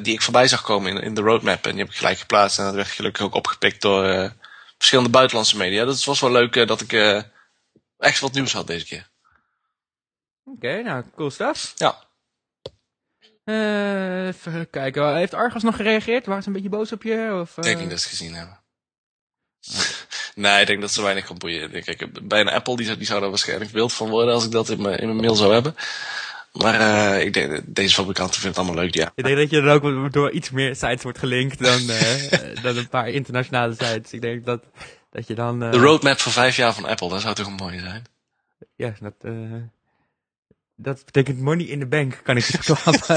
die ik voorbij zag komen in, in de roadmap. En die heb ik gelijk geplaatst. En dat werd gelukkig ook opgepikt door verschillende buitenlandse media. Dat was wel leuk dat ik echt wat nieuws had deze keer. Oké, okay, nou, cool stuff. Ja. even kijken, heeft Argos nog gereageerd? Waren ze een beetje boos op je? Of, Ik denk niet dat ze gezien hebben. nee, ik denk dat ze weinig kan boeien. Kijk, bij een Apple die, die zou daar waarschijnlijk wild van worden als ik dat in mijn, in mijn mail zou hebben. Maar uh, ik denk, deze fabrikanten vinden het allemaal leuk, ja. Ik denk dat je dan ook door iets meer sites wordt gelinkt dan, uh, dan een paar internationale sites. Ik denk dat, dat je dan... Uh... De roadmap voor vijf jaar van Apple, dat zou toch een mooie zijn? Ja, dat, dat betekent money in the bank, kan ik je verklappen.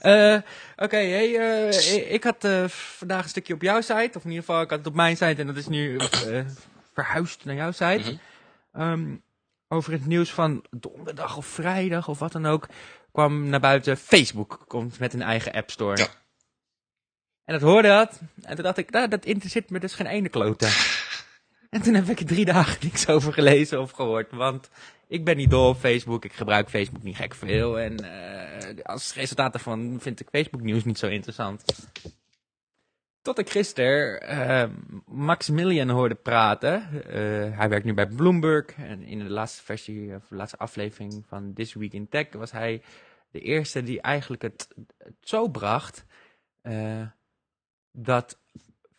Oké, okay, hey, ik had vandaag een stukje op jouw site, of in ieder geval ik had het op mijn site en dat is nu verhuisd naar jouw site. -hmm. um, over het nieuws van donderdag of vrijdag of wat dan ook, kwam naar buiten Facebook komt met een eigen App Store. Ja. En dat hoorde dat. En toen dacht ik, nou, dat interesseert me dus geen ene klote. en toen heb ik er drie dagen niks over gelezen of gehoord. Want ik ben niet dol op Facebook. Ik gebruik Facebook niet gek veel. En uh, als resultaat daarvan vind ik Facebook nieuws niet zo interessant. Tot ik gisteren uh, Maximilian hoorde praten. Uh, hij werkt nu bij Bloomberg. En in de laatste versie, of de laatste aflevering van This Week in Tech, was hij de eerste die eigenlijk het, het zo bracht. Uh, dat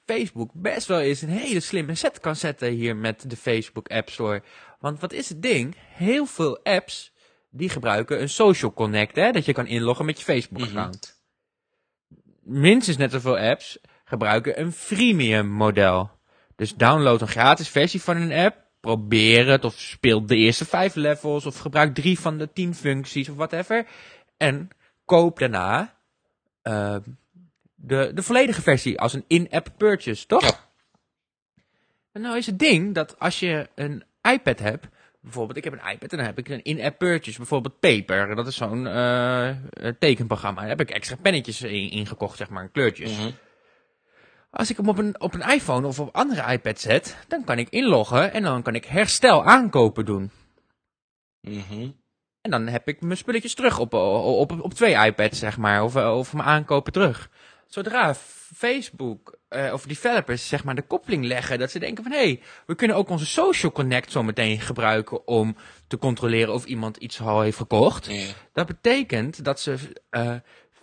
Facebook best wel eens een hele slimme set kan zetten hier met de Facebook App Store. Want wat is het ding? Heel veel apps die gebruiken een social connect, hè? dat je kan inloggen met je Facebook account. Mm -hmm. Minstens net zoveel apps gebruiken een freemium model. Dus download een gratis versie van een app, probeer het of speel de eerste vijf levels of gebruik drie van de tien functies of whatever. En koop daarna uh, de, de volledige versie als een in-app purchase, toch? Ja. En nou is het ding dat als je een iPad hebt, bijvoorbeeld ik heb een iPad en dan heb ik een in-app purchase, bijvoorbeeld Paper, dat is zo'n eh, tekenprogramma. Daar heb ik extra pennetjes in, in gekocht, zeg maar, kleurtjes. Mhm. Als ik hem op een, op een iPhone of op andere iPad zet, dan kan ik inloggen en dan kan ik herstel aankopen doen. Mhm. En dan heb ik mijn spulletjes terug op, op, op, op twee iPads, zeg maar. Of, of mijn aankopen terug. Zodra Facebook eh, of developers zeg maar de koppeling leggen, dat ze denken van hé, hey, we kunnen ook onze social connect zo meteen gebruiken om te controleren of iemand iets al heeft gekocht. Dat betekent dat ze eh,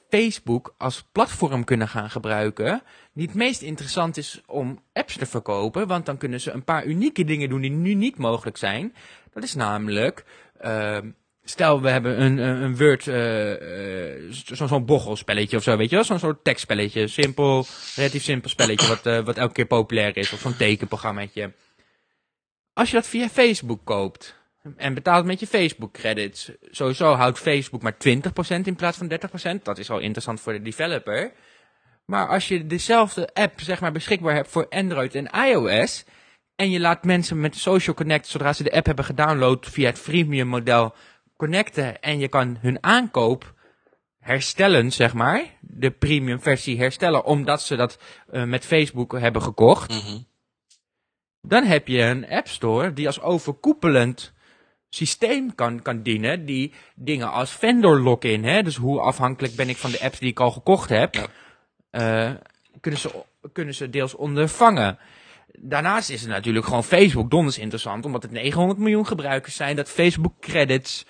Facebook als platform kunnen gaan gebruiken. Die het meest interessant is om apps te verkopen. Want dan kunnen ze een paar unieke dingen doen die nu niet mogelijk zijn. Dat is namelijk. ehm, stel, we hebben een, een, een Word. eh, eh, zo- Zo'n bochelspelletje of zo, weet je wel? Zo'n soort tekstspelletje. Simpel, relatief simpel spelletje. Wat, eh, wat elke keer populair is. Of zo'n tekenprogrammaatje. Als je dat via Facebook koopt. En betaalt met je Facebook credits. Sowieso houdt Facebook maar 20% in plaats van 30%. Dat is al interessant voor de developer. Maar als je dezelfde app zeg maar beschikbaar hebt voor Android en iOS. En je laat mensen met Social Connect, zodra ze de app hebben gedownload via het freemium model, connecten. En je kan hun aankoop herstellen, zeg maar. De premium versie herstellen, omdat ze dat eh, met Facebook hebben gekocht. Mhm. Dan heb je een App Store die als overkoepelend systeem kan, kan dienen. Die dingen als vendor login, hè, dus hoe afhankelijk ben ik van de apps die ik al gekocht heb, Ja. eh, kunnen, ze, kunnen ze deels ondervangen. Daarnaast is het natuurlijk gewoon Facebook donders interessant, omdat het 900 miljoen gebruikers zijn, dat Facebook credits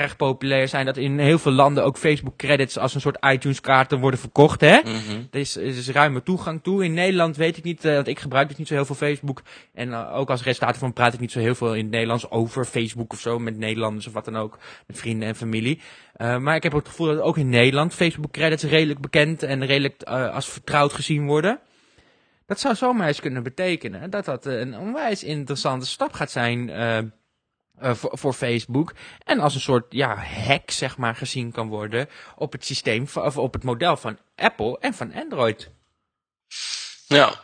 erg populair zijn, dat in heel veel landen ook Facebook credits als een soort iTunes kaarten worden verkocht, hè. Mhm. Er is, er is ruime toegang toe. In Nederland weet ik niet, eh, want ik gebruik dus niet zo heel veel Facebook. En eh, ook als resultaat van praat ik niet zo heel veel in het Nederlands over Facebook of zo, met Nederlanders of wat dan ook, met vrienden en familie. Eh, maar ik heb ook het gevoel dat ook in Nederland Facebook credits redelijk bekend en redelijk als vertrouwd gezien worden. Dat zou zomaar eens kunnen betekenen dat dat een onwijs interessante stap gaat zijn eh, eh, voor, voor Facebook. En als een soort ja, hack, zeg maar, gezien kan worden op het systeem, van- of op het model van Apple en van Android. Ja.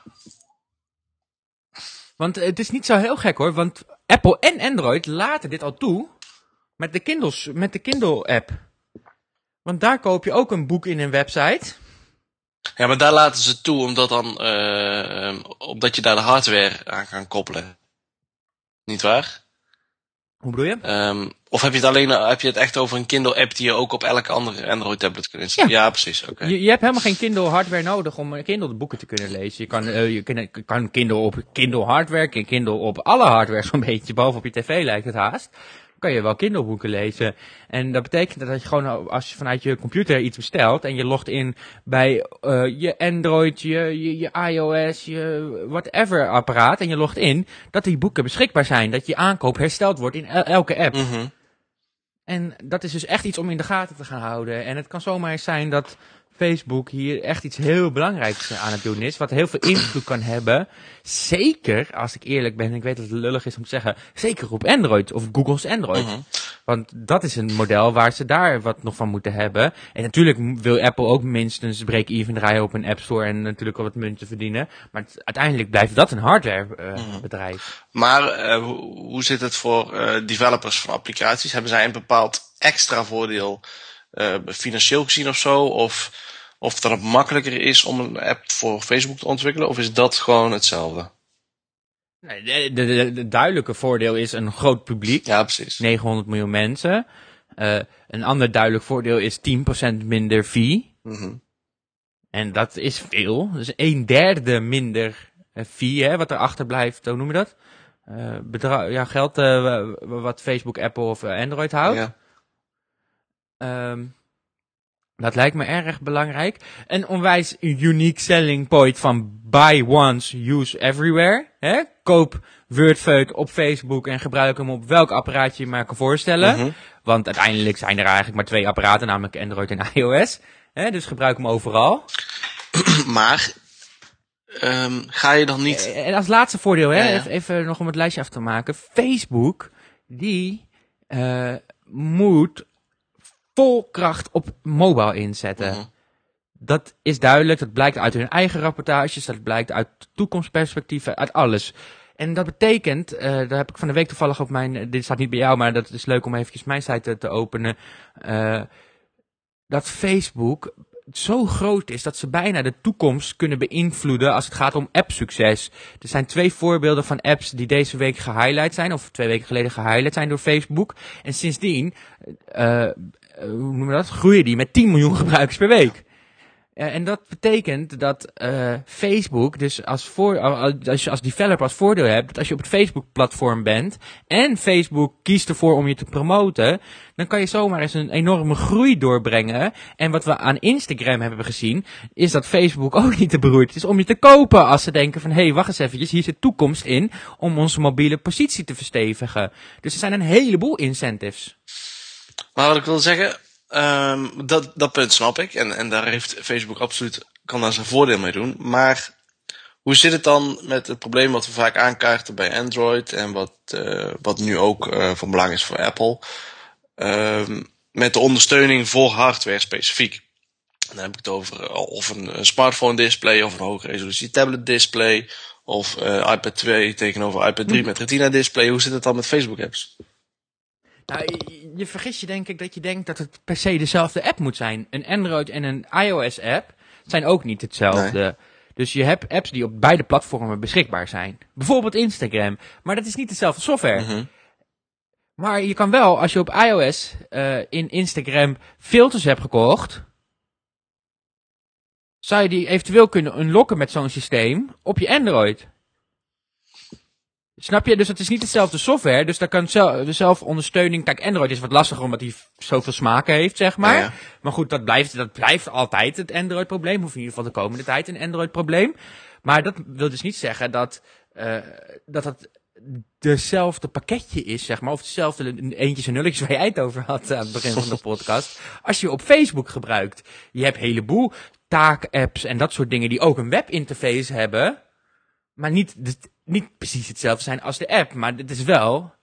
Want eh, het is niet zo heel gek hoor, want Apple en Android laten dit al toe met de, Kindles, met de Kindle-app. Want daar koop je ook een boek in een website. ja, maar daar laten ze toe omdat, dan, eh, ehm, omdat je daar de hardware aan kan koppelen. Niet waar? Hoe bedoel je? Ehm, of heb je, het alleen, heb je het echt over een Kindle-app die je ook op elke andere Android-tablet kunt installeren? Ja, precies. Oké. Je, je hebt helemaal geen Kindle hardware nodig om een Kindle de boeken te kunnen lezen. Je kan, eh, je kan, kan Kindle op Kindle hardware, kan Kindle op alle hardware zo'n beetje, behalve op je tv lijkt het haast. Kan je wel Kindle boeken lezen. En dat betekent dat je gewoon, als je vanuit je computer iets bestelt en je logt in bij eh, je Android, je, je, je iOS, je whatever apparaat en je logt in, dat die boeken beschikbaar zijn. Dat je aankoop hersteld wordt in el- elke app. Mhm. En dat is dus echt iets om in de gaten te gaan houden. En het kan zomaar zijn dat Facebook hier echt iets heel belangrijks aan het doen is. Wat heel veel invloed kan hebben. Zeker, als ik eerlijk ben, ik weet dat het lullig is om te zeggen. Zeker op Android of Google's Android. Mhm. Want dat is een model waar ze daar wat nog van moeten hebben. En natuurlijk wil Apple ook minstens break-even draaien op een App Store. En natuurlijk wel wat munten verdienen. Maar het- uiteindelijk blijft dat een hardwarebedrijf. Maar eh, hoe, zit het voor eh, developers van applicaties? Hebben zij een bepaald extra voordeel eh, financieel gezien of zo? Of, of dat het makkelijker is om een app voor Facebook te ontwikkelen? Of is dat gewoon hetzelfde? Nee, de, de, de- de duidelijke voordeel is een groot publiek. Ja, precies. 900 miljoen mensen. Eh, een ander duidelijk voordeel is 10% minder fee. Mhm. En dat is veel. Dus een derde minder eh, fee, hè, wat er achterblijft. Hoe noem je dat? Bedra- ja, geld wa- wa- wat Facebook, Apple of Android houdt. Ja. Ehm, dat lijkt me erg belangrijk. Een onwijs unique selling point van buy once, use everywhere. Hè? Koop WordFeud op Facebook en gebruik hem op welk apparaat je je maar kan voorstellen. Mhm. Want uiteindelijk zijn er eigenlijk maar twee apparaten, namelijk Android en iOS. Hè? Dus gebruik hem overal. Maar ehm, ga je dan niet... Eh, En als laatste voordeel, hè, Ja, ja. Even, even nog om het lijstje af te maken. Facebook, die eh, moet vol kracht op mobile inzetten. Mhm. Dat is duidelijk, dat blijkt uit hun eigen rapportages, dat blijkt uit toekomstperspectieven, uit alles. En dat betekent, uh, daar heb ik van de week toevallig op mijn, dit staat niet bij jou, maar dat is leuk om eventjes mijn site te, te openen, uh, dat Facebook zo groot is dat ze bijna de toekomst kunnen beïnvloeden als het gaat om appsucces. Er zijn twee voorbeelden van apps die deze week gehighlight zijn, of twee weken geleden gehighlight zijn door Facebook. En sindsdien, uh, hoe noemen we dat, groeien die met 10 miljoen gebruikers per week. Uh, en dat betekent dat uh, Facebook, dus als, voor, als je als developer als voordeel hebt, dat als je op het Facebook-platform bent en Facebook kiest ervoor om je te promoten, dan kan je zomaar eens een enorme groei doorbrengen. En wat we aan Instagram hebben gezien, is dat Facebook ook niet te beroerd is om je te kopen als ze denken van, hé, hey, wacht eens eventjes, hier zit toekomst in om onze mobiele positie te verstevigen. Dus er zijn een heleboel incentives. Maar wat ik wil zeggen, Um, dat, dat punt snap ik. En, en daar heeft Facebook absoluut, kan daar zijn voordeel mee doen. Maar hoe zit het dan met het probleem wat we vaak aankaarten bij Android en wat, uh, wat nu ook uh, van belang is voor Apple? Um, met de ondersteuning voor hardware specifiek. Dan heb ik het over uh, of een, een, smartphone display of een hoge resolutie tablet display. Of iPad 2 tegenover iPad 3 hm. met retina display. Hoe zit het dan met Facebook apps? Nou, je vergis je denk ik dat je denkt dat het per se dezelfde app moet zijn. Een Android en een iOS app zijn ook niet hetzelfde. Dus je hebt apps die op beide platformen beschikbaar zijn. Bijvoorbeeld Instagram. Maar dat is niet dezelfde software. Mhm. Maar je kan wel, als je op iOS uh, in Instagram filters hebt gekocht, zou je die eventueel kunnen unlocken met zo'n systeem op je Android. Snap je? Dus het is niet dezelfde software. Dus daar kan zelf, de zelfondersteuning. Kijk, Android is wat lastiger omdat hij zoveel smaken heeft, zeg maar. Ja, ja. Maar goed, dat blijft, dat blijft altijd het Android-probleem. Of in ieder geval de komende tijd een Android-probleem. Maar dat wil dus niet zeggen dat, uh, dat dat dezelfde pakketje is, zeg maar. Of dezelfde eentjes en nulletjes waar jij het over had aan het begin van de podcast. Als je op Facebook gebruikt. Je hebt een heleboel taak-apps en dat soort dingen die ook een webinterface hebben. Maar niet niet precies hetzelfde zijn als de app, maar het is wel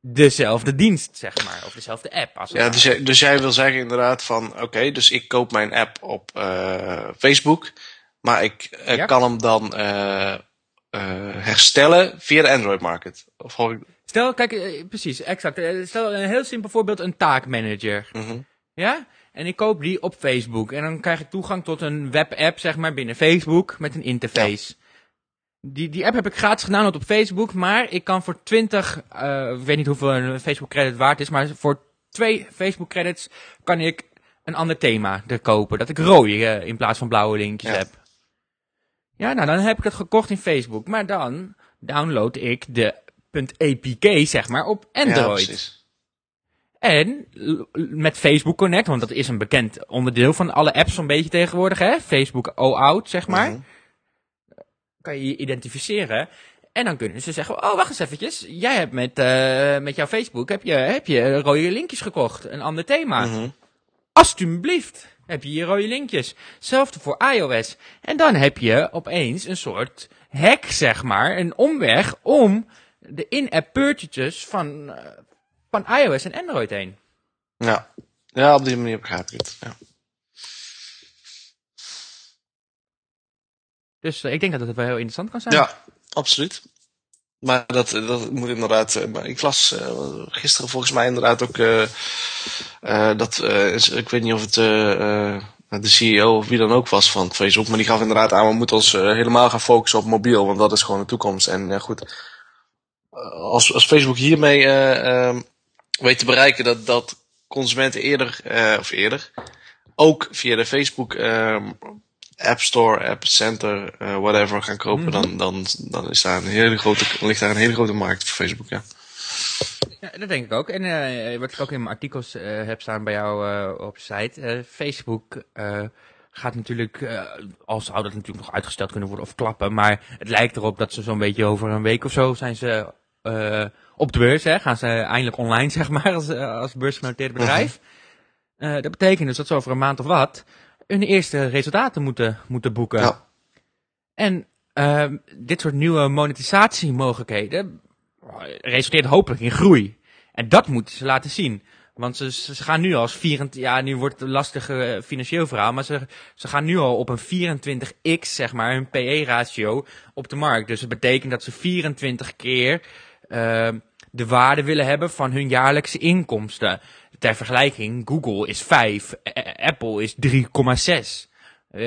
dezelfde dienst, zeg maar. Of dezelfde app. Als ja, dus jij, dus jij wil zeggen inderdaad van, oké, okay, dus ik koop mijn app op uh, Facebook, maar ik uh, ja. kan hem dan uh, herstellen via de Android Market. Of ik... Stel, kijk, precies, exact. Stel een heel simpel voorbeeld, een taakmanager. Mm -hmm. Ja? En ik koop die op Facebook. En dan krijg ik toegang tot een webapp, zeg maar, binnen Facebook met een interface. Ja. Die, die app heb ik gratis gedaan op Facebook, maar ik kan voor 20, uh, ik weet niet hoeveel een Facebook credit waard is, maar voor twee Facebook credits kan ik een ander thema er kopen. Dat ik rode uh, in plaats van blauwe linkjes ja. heb. Ja, nou dan heb ik het gekocht in Facebook, maar dan download ik de .apk zeg maar op Android. Ja, en met Facebook Connect, want dat is een bekend onderdeel van alle apps zo'n beetje tegenwoordig, hè? Facebook O-out, zeg maar. Mhm kan je je identificeren. En dan kunnen ze zeggen, oh wacht eens eventjes, jij hebt met, uh, met jouw Facebook, heb je, heb je rode linkjes gekocht, een ander thema. Mm -hmm. Alsjeblieft, heb je hier rode linkjes. Hetzelfde voor iOS. En dan heb je opeens een soort hack, zeg maar, een omweg om de in-app purchases van, uh, van iOS en Android heen. Ja. ja, op die manier begrijp ik het. Ja. Dus uh, ik denk dat het wel heel interessant kan zijn. Ja, absoluut. Maar dat, dat moet inderdaad. Uh, ik las gisteren volgens mij inderdaad ook dat. ik weet niet of het de CEO of wie dan ook was van Facebook, maar die gaf inderdaad aan: we moeten ons helemaal gaan focussen op mobiel, want dat is gewoon de toekomst. En goed, als, als Facebook hiermee ehm, weet te bereiken dat, dat consumenten eerder, of eerder, ook via de Facebook ehm, App Store, App Center, uh, whatever gaan kopen, -hmm. dan, dan, dan is daar een hele grote, ligt daar een hele grote markt voor Facebook, ja. Ja, dat denk ik ook. En uh, wat ik ook in mijn artikels uh, heb staan bij jou op site, Facebook gaat natuurlijk, al zou dat natuurlijk nog uitgesteld kunnen worden of klappen, maar het lijkt erop dat ze zo'n beetje over een week of zo zijn ze op de beurs, hè, gaan ze eindelijk online, zeg maar, als, als beursgenoteerd bedrijf. -huh. dat betekent dus dat ze over een maand of wat hun eerste resultaten moeten, moeten boeken. Ja. En uh, dit soort nieuwe monetisatiemogelijkheden resulteert hopelijk in groei. En dat moeten ze laten zien. Want ze, ze gaan nu als 24, ja, nu wordt het een lastig eh, financieel verhaal, maar ze, ze gaan nu al op een 24x, zeg maar, hun PE-ratio op de markt. Dus het betekent dat ze 24 keer uh, de waarde willen hebben van hun jaarlijkse inkomsten. Ter vergelijking, Google is 5, Apple is 3,6. Uh,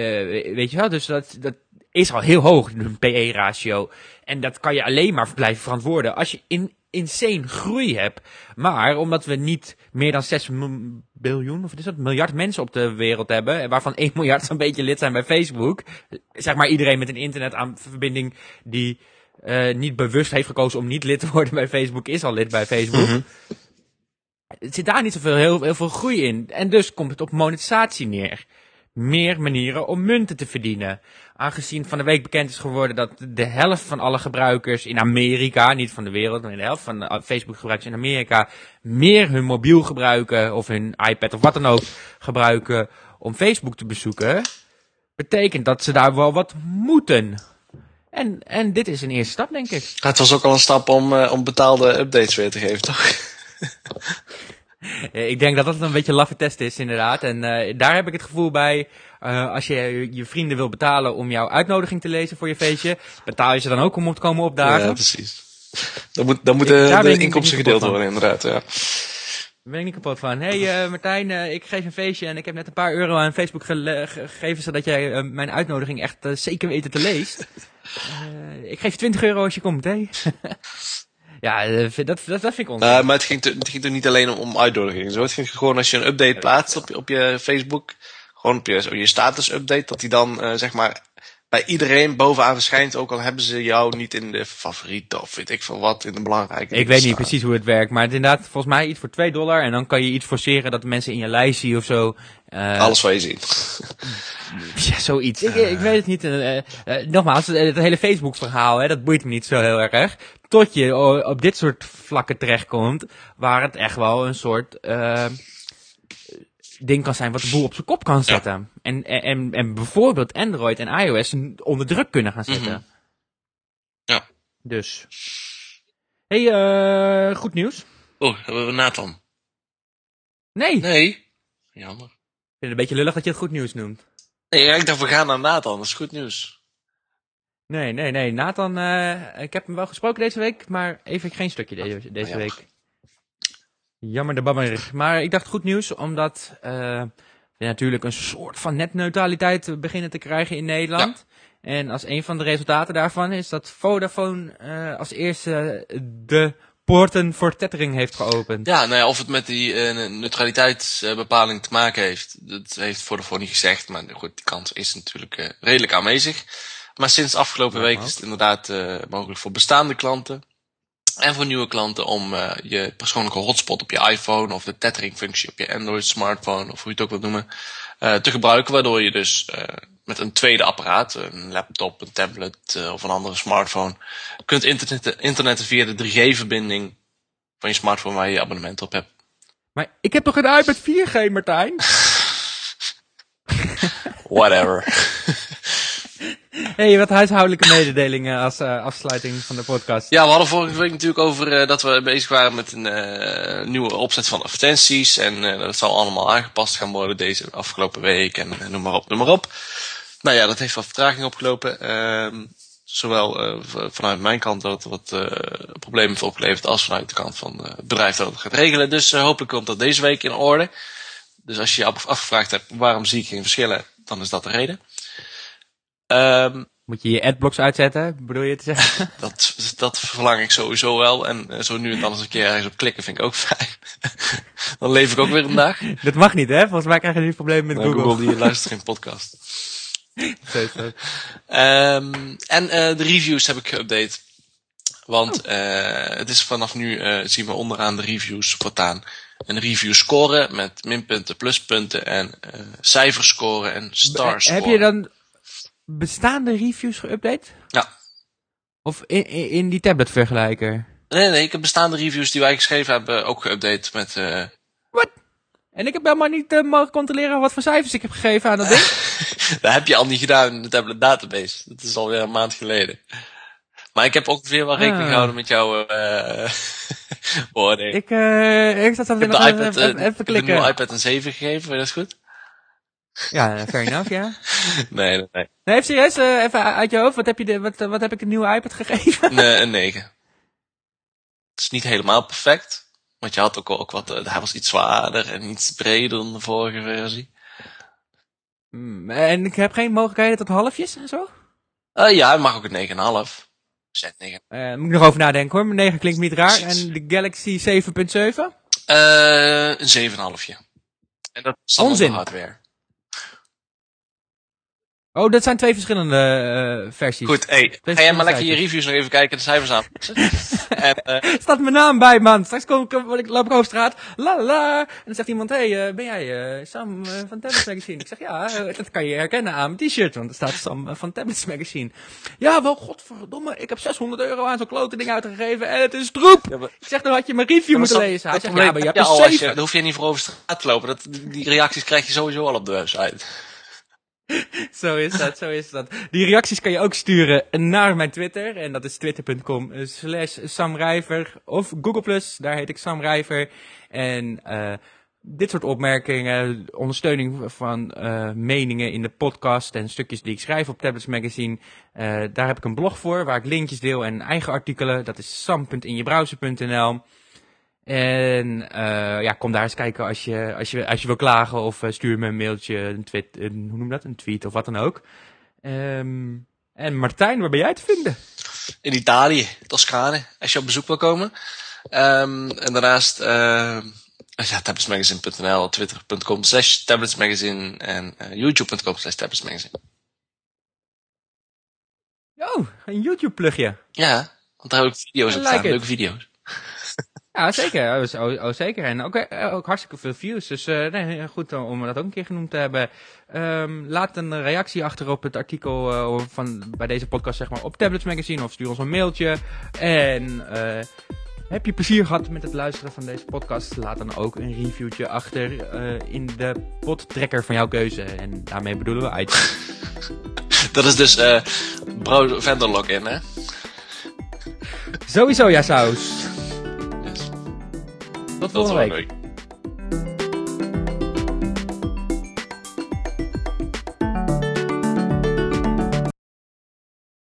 weet je wel, dus dat, dat is al heel hoog, hun PE-ratio. En dat kan je alleen maar blijven verantwoorden als je in insane groei hebt. Maar omdat we niet meer dan 6 biljoen, of is dat, miljard mensen op de wereld hebben, waarvan 1 miljard zo'n beetje lid zijn bij Facebook. Zeg maar iedereen met een internetverbinding die uh, niet bewust heeft gekozen om niet lid te worden bij Facebook, is al lid bij Facebook. -hmm. Het zit daar niet zoveel heel, heel veel groei in. En dus komt het op monetisatie neer. Meer manieren om munten te verdienen. Aangezien van de week bekend is geworden dat de helft van alle gebruikers in Amerika, niet van de wereld, maar de helft van de Facebook gebruikers in Amerika, meer hun mobiel gebruiken of hun iPad of wat dan ook gebruiken om Facebook te bezoeken, betekent dat ze daar wel wat moeten. En, en dit is een eerste stap, denk ik. het was ook al een stap om, uh, om betaalde updates weer te geven, toch? ik denk dat dat een beetje een laffe test is, inderdaad. En uh, daar heb ik het gevoel bij, uh, als je je vrienden wil betalen om jouw uitnodiging te lezen voor je feestje, betaal je ze dan ook om te komen opdagen? Ja, precies. Dan, moet, dan moeten de, de inkomsten gedeeld worden, inderdaad, ja. Daar ben ik niet kapot van. Hé hey, uh, Martijn, uh, ik geef een feestje en ik heb net een paar euro aan Facebook ge gegeven zodat jij uh, mijn uitnodiging echt zeker weten te leest. ik geef 20 euro als je komt, hé. Ja, dat, dat, dat vind ik onzin. Uh, maar het ging, het ging toch niet alleen om, om uitnodigingen. Zo. Het ging gewoon als je een update plaatst op, op je Facebook, gewoon op je, je status update, dat die dan uh, zeg maar bij iedereen bovenaan verschijnt, ook al hebben ze jou niet in de favorieten of weet ik veel wat, in de belangrijke Ik weet niet precies hoe het werkt, maar het inderdaad volgens mij iets voor 2 dollar en dan kan je iets forceren dat de mensen in je lijst zien of zo. Uh, Alles wat je ziet. ja, zoiets. Ik, ik weet het niet. Uh, uh, nogmaals, het hele Facebook verhaal, hè, dat boeit me niet zo heel erg. Tot je op dit soort vlakken terechtkomt, waar het echt wel een soort ding kan zijn wat de boel op zijn kop kan zetten. Ja. En, en, en bijvoorbeeld Android en iOS onder druk kunnen gaan zetten. Mm -hmm. Ja. Dus. hey, uh, goed nieuws. Oh, hebben we Nathan? Nee. Nee. Jammer. Ik vind het een beetje lullig dat je het goed nieuws noemt. Nee, ik dacht we gaan naar Nathan, dat is goed nieuws. Nee, nee, nee. Nathan, uh, ik heb hem wel gesproken deze week, maar even geen stukje deze, deze Oh, week. Jammer de babber. Maar ik dacht goed nieuws, omdat uh, we natuurlijk een soort van netneutraliteit beginnen te krijgen in Nederland. Ja. En als een van de resultaten daarvan is dat Vodafone uh, als eerste de poorten voor tethering heeft geopend. Ja, nou ja, of het met die uh, neutraliteitsbepaling te maken heeft, dat heeft Vodafone niet gezegd. Maar goed, die kans is natuurlijk redelijk aanwezig. Maar sinds afgelopen ja, week is het inderdaad mogelijk voor bestaande klanten en voor nieuwe klanten om uh, je persoonlijke hotspot op je iPhone of de tethering functie op je Android smartphone of hoe je het ook wilt noemen, uh, te gebruiken. Waardoor je dus uh, met een tweede apparaat, een laptop, een tablet of een andere smartphone, kunt internetten, internetten via de 3G-verbinding van je smartphone waar je je abonnement op hebt. Maar ik heb toch een iPad 4G, Martijn? Whatever. Hey, wat huishoudelijke mededelingen als uh, afsluiting van de podcast. Ja, we hadden vorige week natuurlijk over uh, dat we bezig waren met een uh, nieuwe opzet van advertenties. En dat zal allemaal aangepast gaan worden deze afgelopen week en noem maar op, noem maar op. Nou ja, dat heeft wat vertraging opgelopen. Ehm, zowel vanuit mijn kant dat het wat problemen heeft opgeleverd als vanuit de kant van het bedrijf dat het gaat regelen. Dus hopelijk komt dat deze week in orde. Dus als je je afgevraagd hebt waarom zie ik geen verschillen, dan is dat de reden. Um, Moet je je adblocks uitzetten, bedoel je te zeggen? dat, dat verlang ik sowieso wel. En uh, zo nu en dan eens een keer ergens op klikken vind ik ook fijn. dan leef ik ook weer een dag. Dat mag niet, hè? Volgens mij krijg je nu problemen met nou, Google. Google die luistert geen podcast. Um, en uh, de reviews heb ik geüpdate. Want oh. uh, het is vanaf nu, uh, zien we onderaan de reviews voortaan een review scoren met minpunten, pluspunten en uh, cijfers scoren en star scoren. Heb je dan bestaande reviews geüpdate? Ja. Of in, in, in die tablet vergelijker? Nee, nee, ik heb bestaande reviews die wij geschreven hebben ook geüpdate met... Uh... Wat? En ik heb helemaal niet uh, mogen controleren wat voor cijfers ik heb gegeven aan dat ding? dat heb je al niet gedaan in de tablet database. Dat is alweer een maand geleden. Maar ik heb ongeveer wel rekening Ah. gehouden met jouw eh beoordeling. Ik, eh, ik zat zo meteen heb nog de even, eh, even ik heb de klikken. iPad een 7 gegeven, vind je dat goed? Ja, fair enough, ja. Nee, nee, nee. Nee, even serieus, eh, even uit je hoofd. Wat heb, je de, wat, wat heb ik de nieuwe iPad gegeven? Nee, een 9. Het is niet helemaal perfect. Want je had ook, ook wat, eh, hij was iets zwaarder en iets breder dan de vorige versie. Hmm, en ik heb geen mogelijkheden tot halfjes en zo? Eh ja, mag ook een 9,5. Zet 9. Eh, moet ik nog over nadenken hoor. Mijn 9 klinkt niet raar. En de Galaxy 7.7? Eh een 7,5. En dat is Onzin. hardware. Oh, dat zijn twee verschillende eh, versies. Goed, hey, ga jij maar lekker je reviews nog even kijken, de cijfers aan. en, Er staat mijn naam bij, man. Straks kom ik, loop ik over straat. La la la. En dan zegt iemand, hé, hey, ben jij Sam van Tablets Magazine? Ik zeg, ja, dat kan je herkennen aan mijn t-shirt. Want er staat Sam van Tablets Magazine. Ja, wel, godverdomme. Ik heb 600 euro aan zo'n klote ding uitgegeven. En het is troep. ja, maar- Ik zeg, dan had je mijn review moeten dat- lezen. Hij zegt, ja, maar je heb hebt al je- 7. Daar hoef je niet voor over straat te lopen. Dat, die reacties krijg je sowieso al op de website. Zo is dat, zo is dat. Die reacties kan je ook sturen naar mijn Twitter. En dat is twitter.com slash samrijver. Of Google Plus, daar heet ik Sam Rijver. En eh, dit soort opmerkingen, ondersteuning van eh, meningen in de podcast en stukjes die ik schrijf op Tablets Magazine. eh, daar heb ik een blog voor, waar ik linkjes deel en eigen artikelen. Dat is sam.injebrowser.nl. En eh, ja, kom daar eens kijken als je, als je, als je wil klagen of eh, stuur me een mailtje, een tweet, een, hoe noem dat, een tweet of wat dan ook. Ehm, en Martijn, waar ben jij te vinden? In Italië, Toscane, als je op bezoek wil komen. Ehm, en daarnaast, ehm ja, tabletsmagazine.nl, twitter.com slash tabletsmagazine en eh, youtube.com slash tabletsmagazine. Oh, een YouTube plugje. Ja, want daar heb ik video's op like staan, leuke video's. Ja, zeker. Oh, oh, zeker. En ook, eh, ook hartstikke veel views. Dus eh, nee, goed eh, om dat ook een keer genoemd te hebben. Ehm, laat een reactie achter op het artikel eh, van, bij deze podcast zeg maar, op Tablets Magazine. Of stuur ons een mailtje. En eh, heb je plezier gehad met het luisteren van deze podcast? Laat dan ook een reviewtje achter eh, in de pottrekker van jouw keuze. En daarmee bedoelen we iTunes. Dat is dus eh browser vendor login, hè? Sowieso, ja saus. Tot volgende week. week.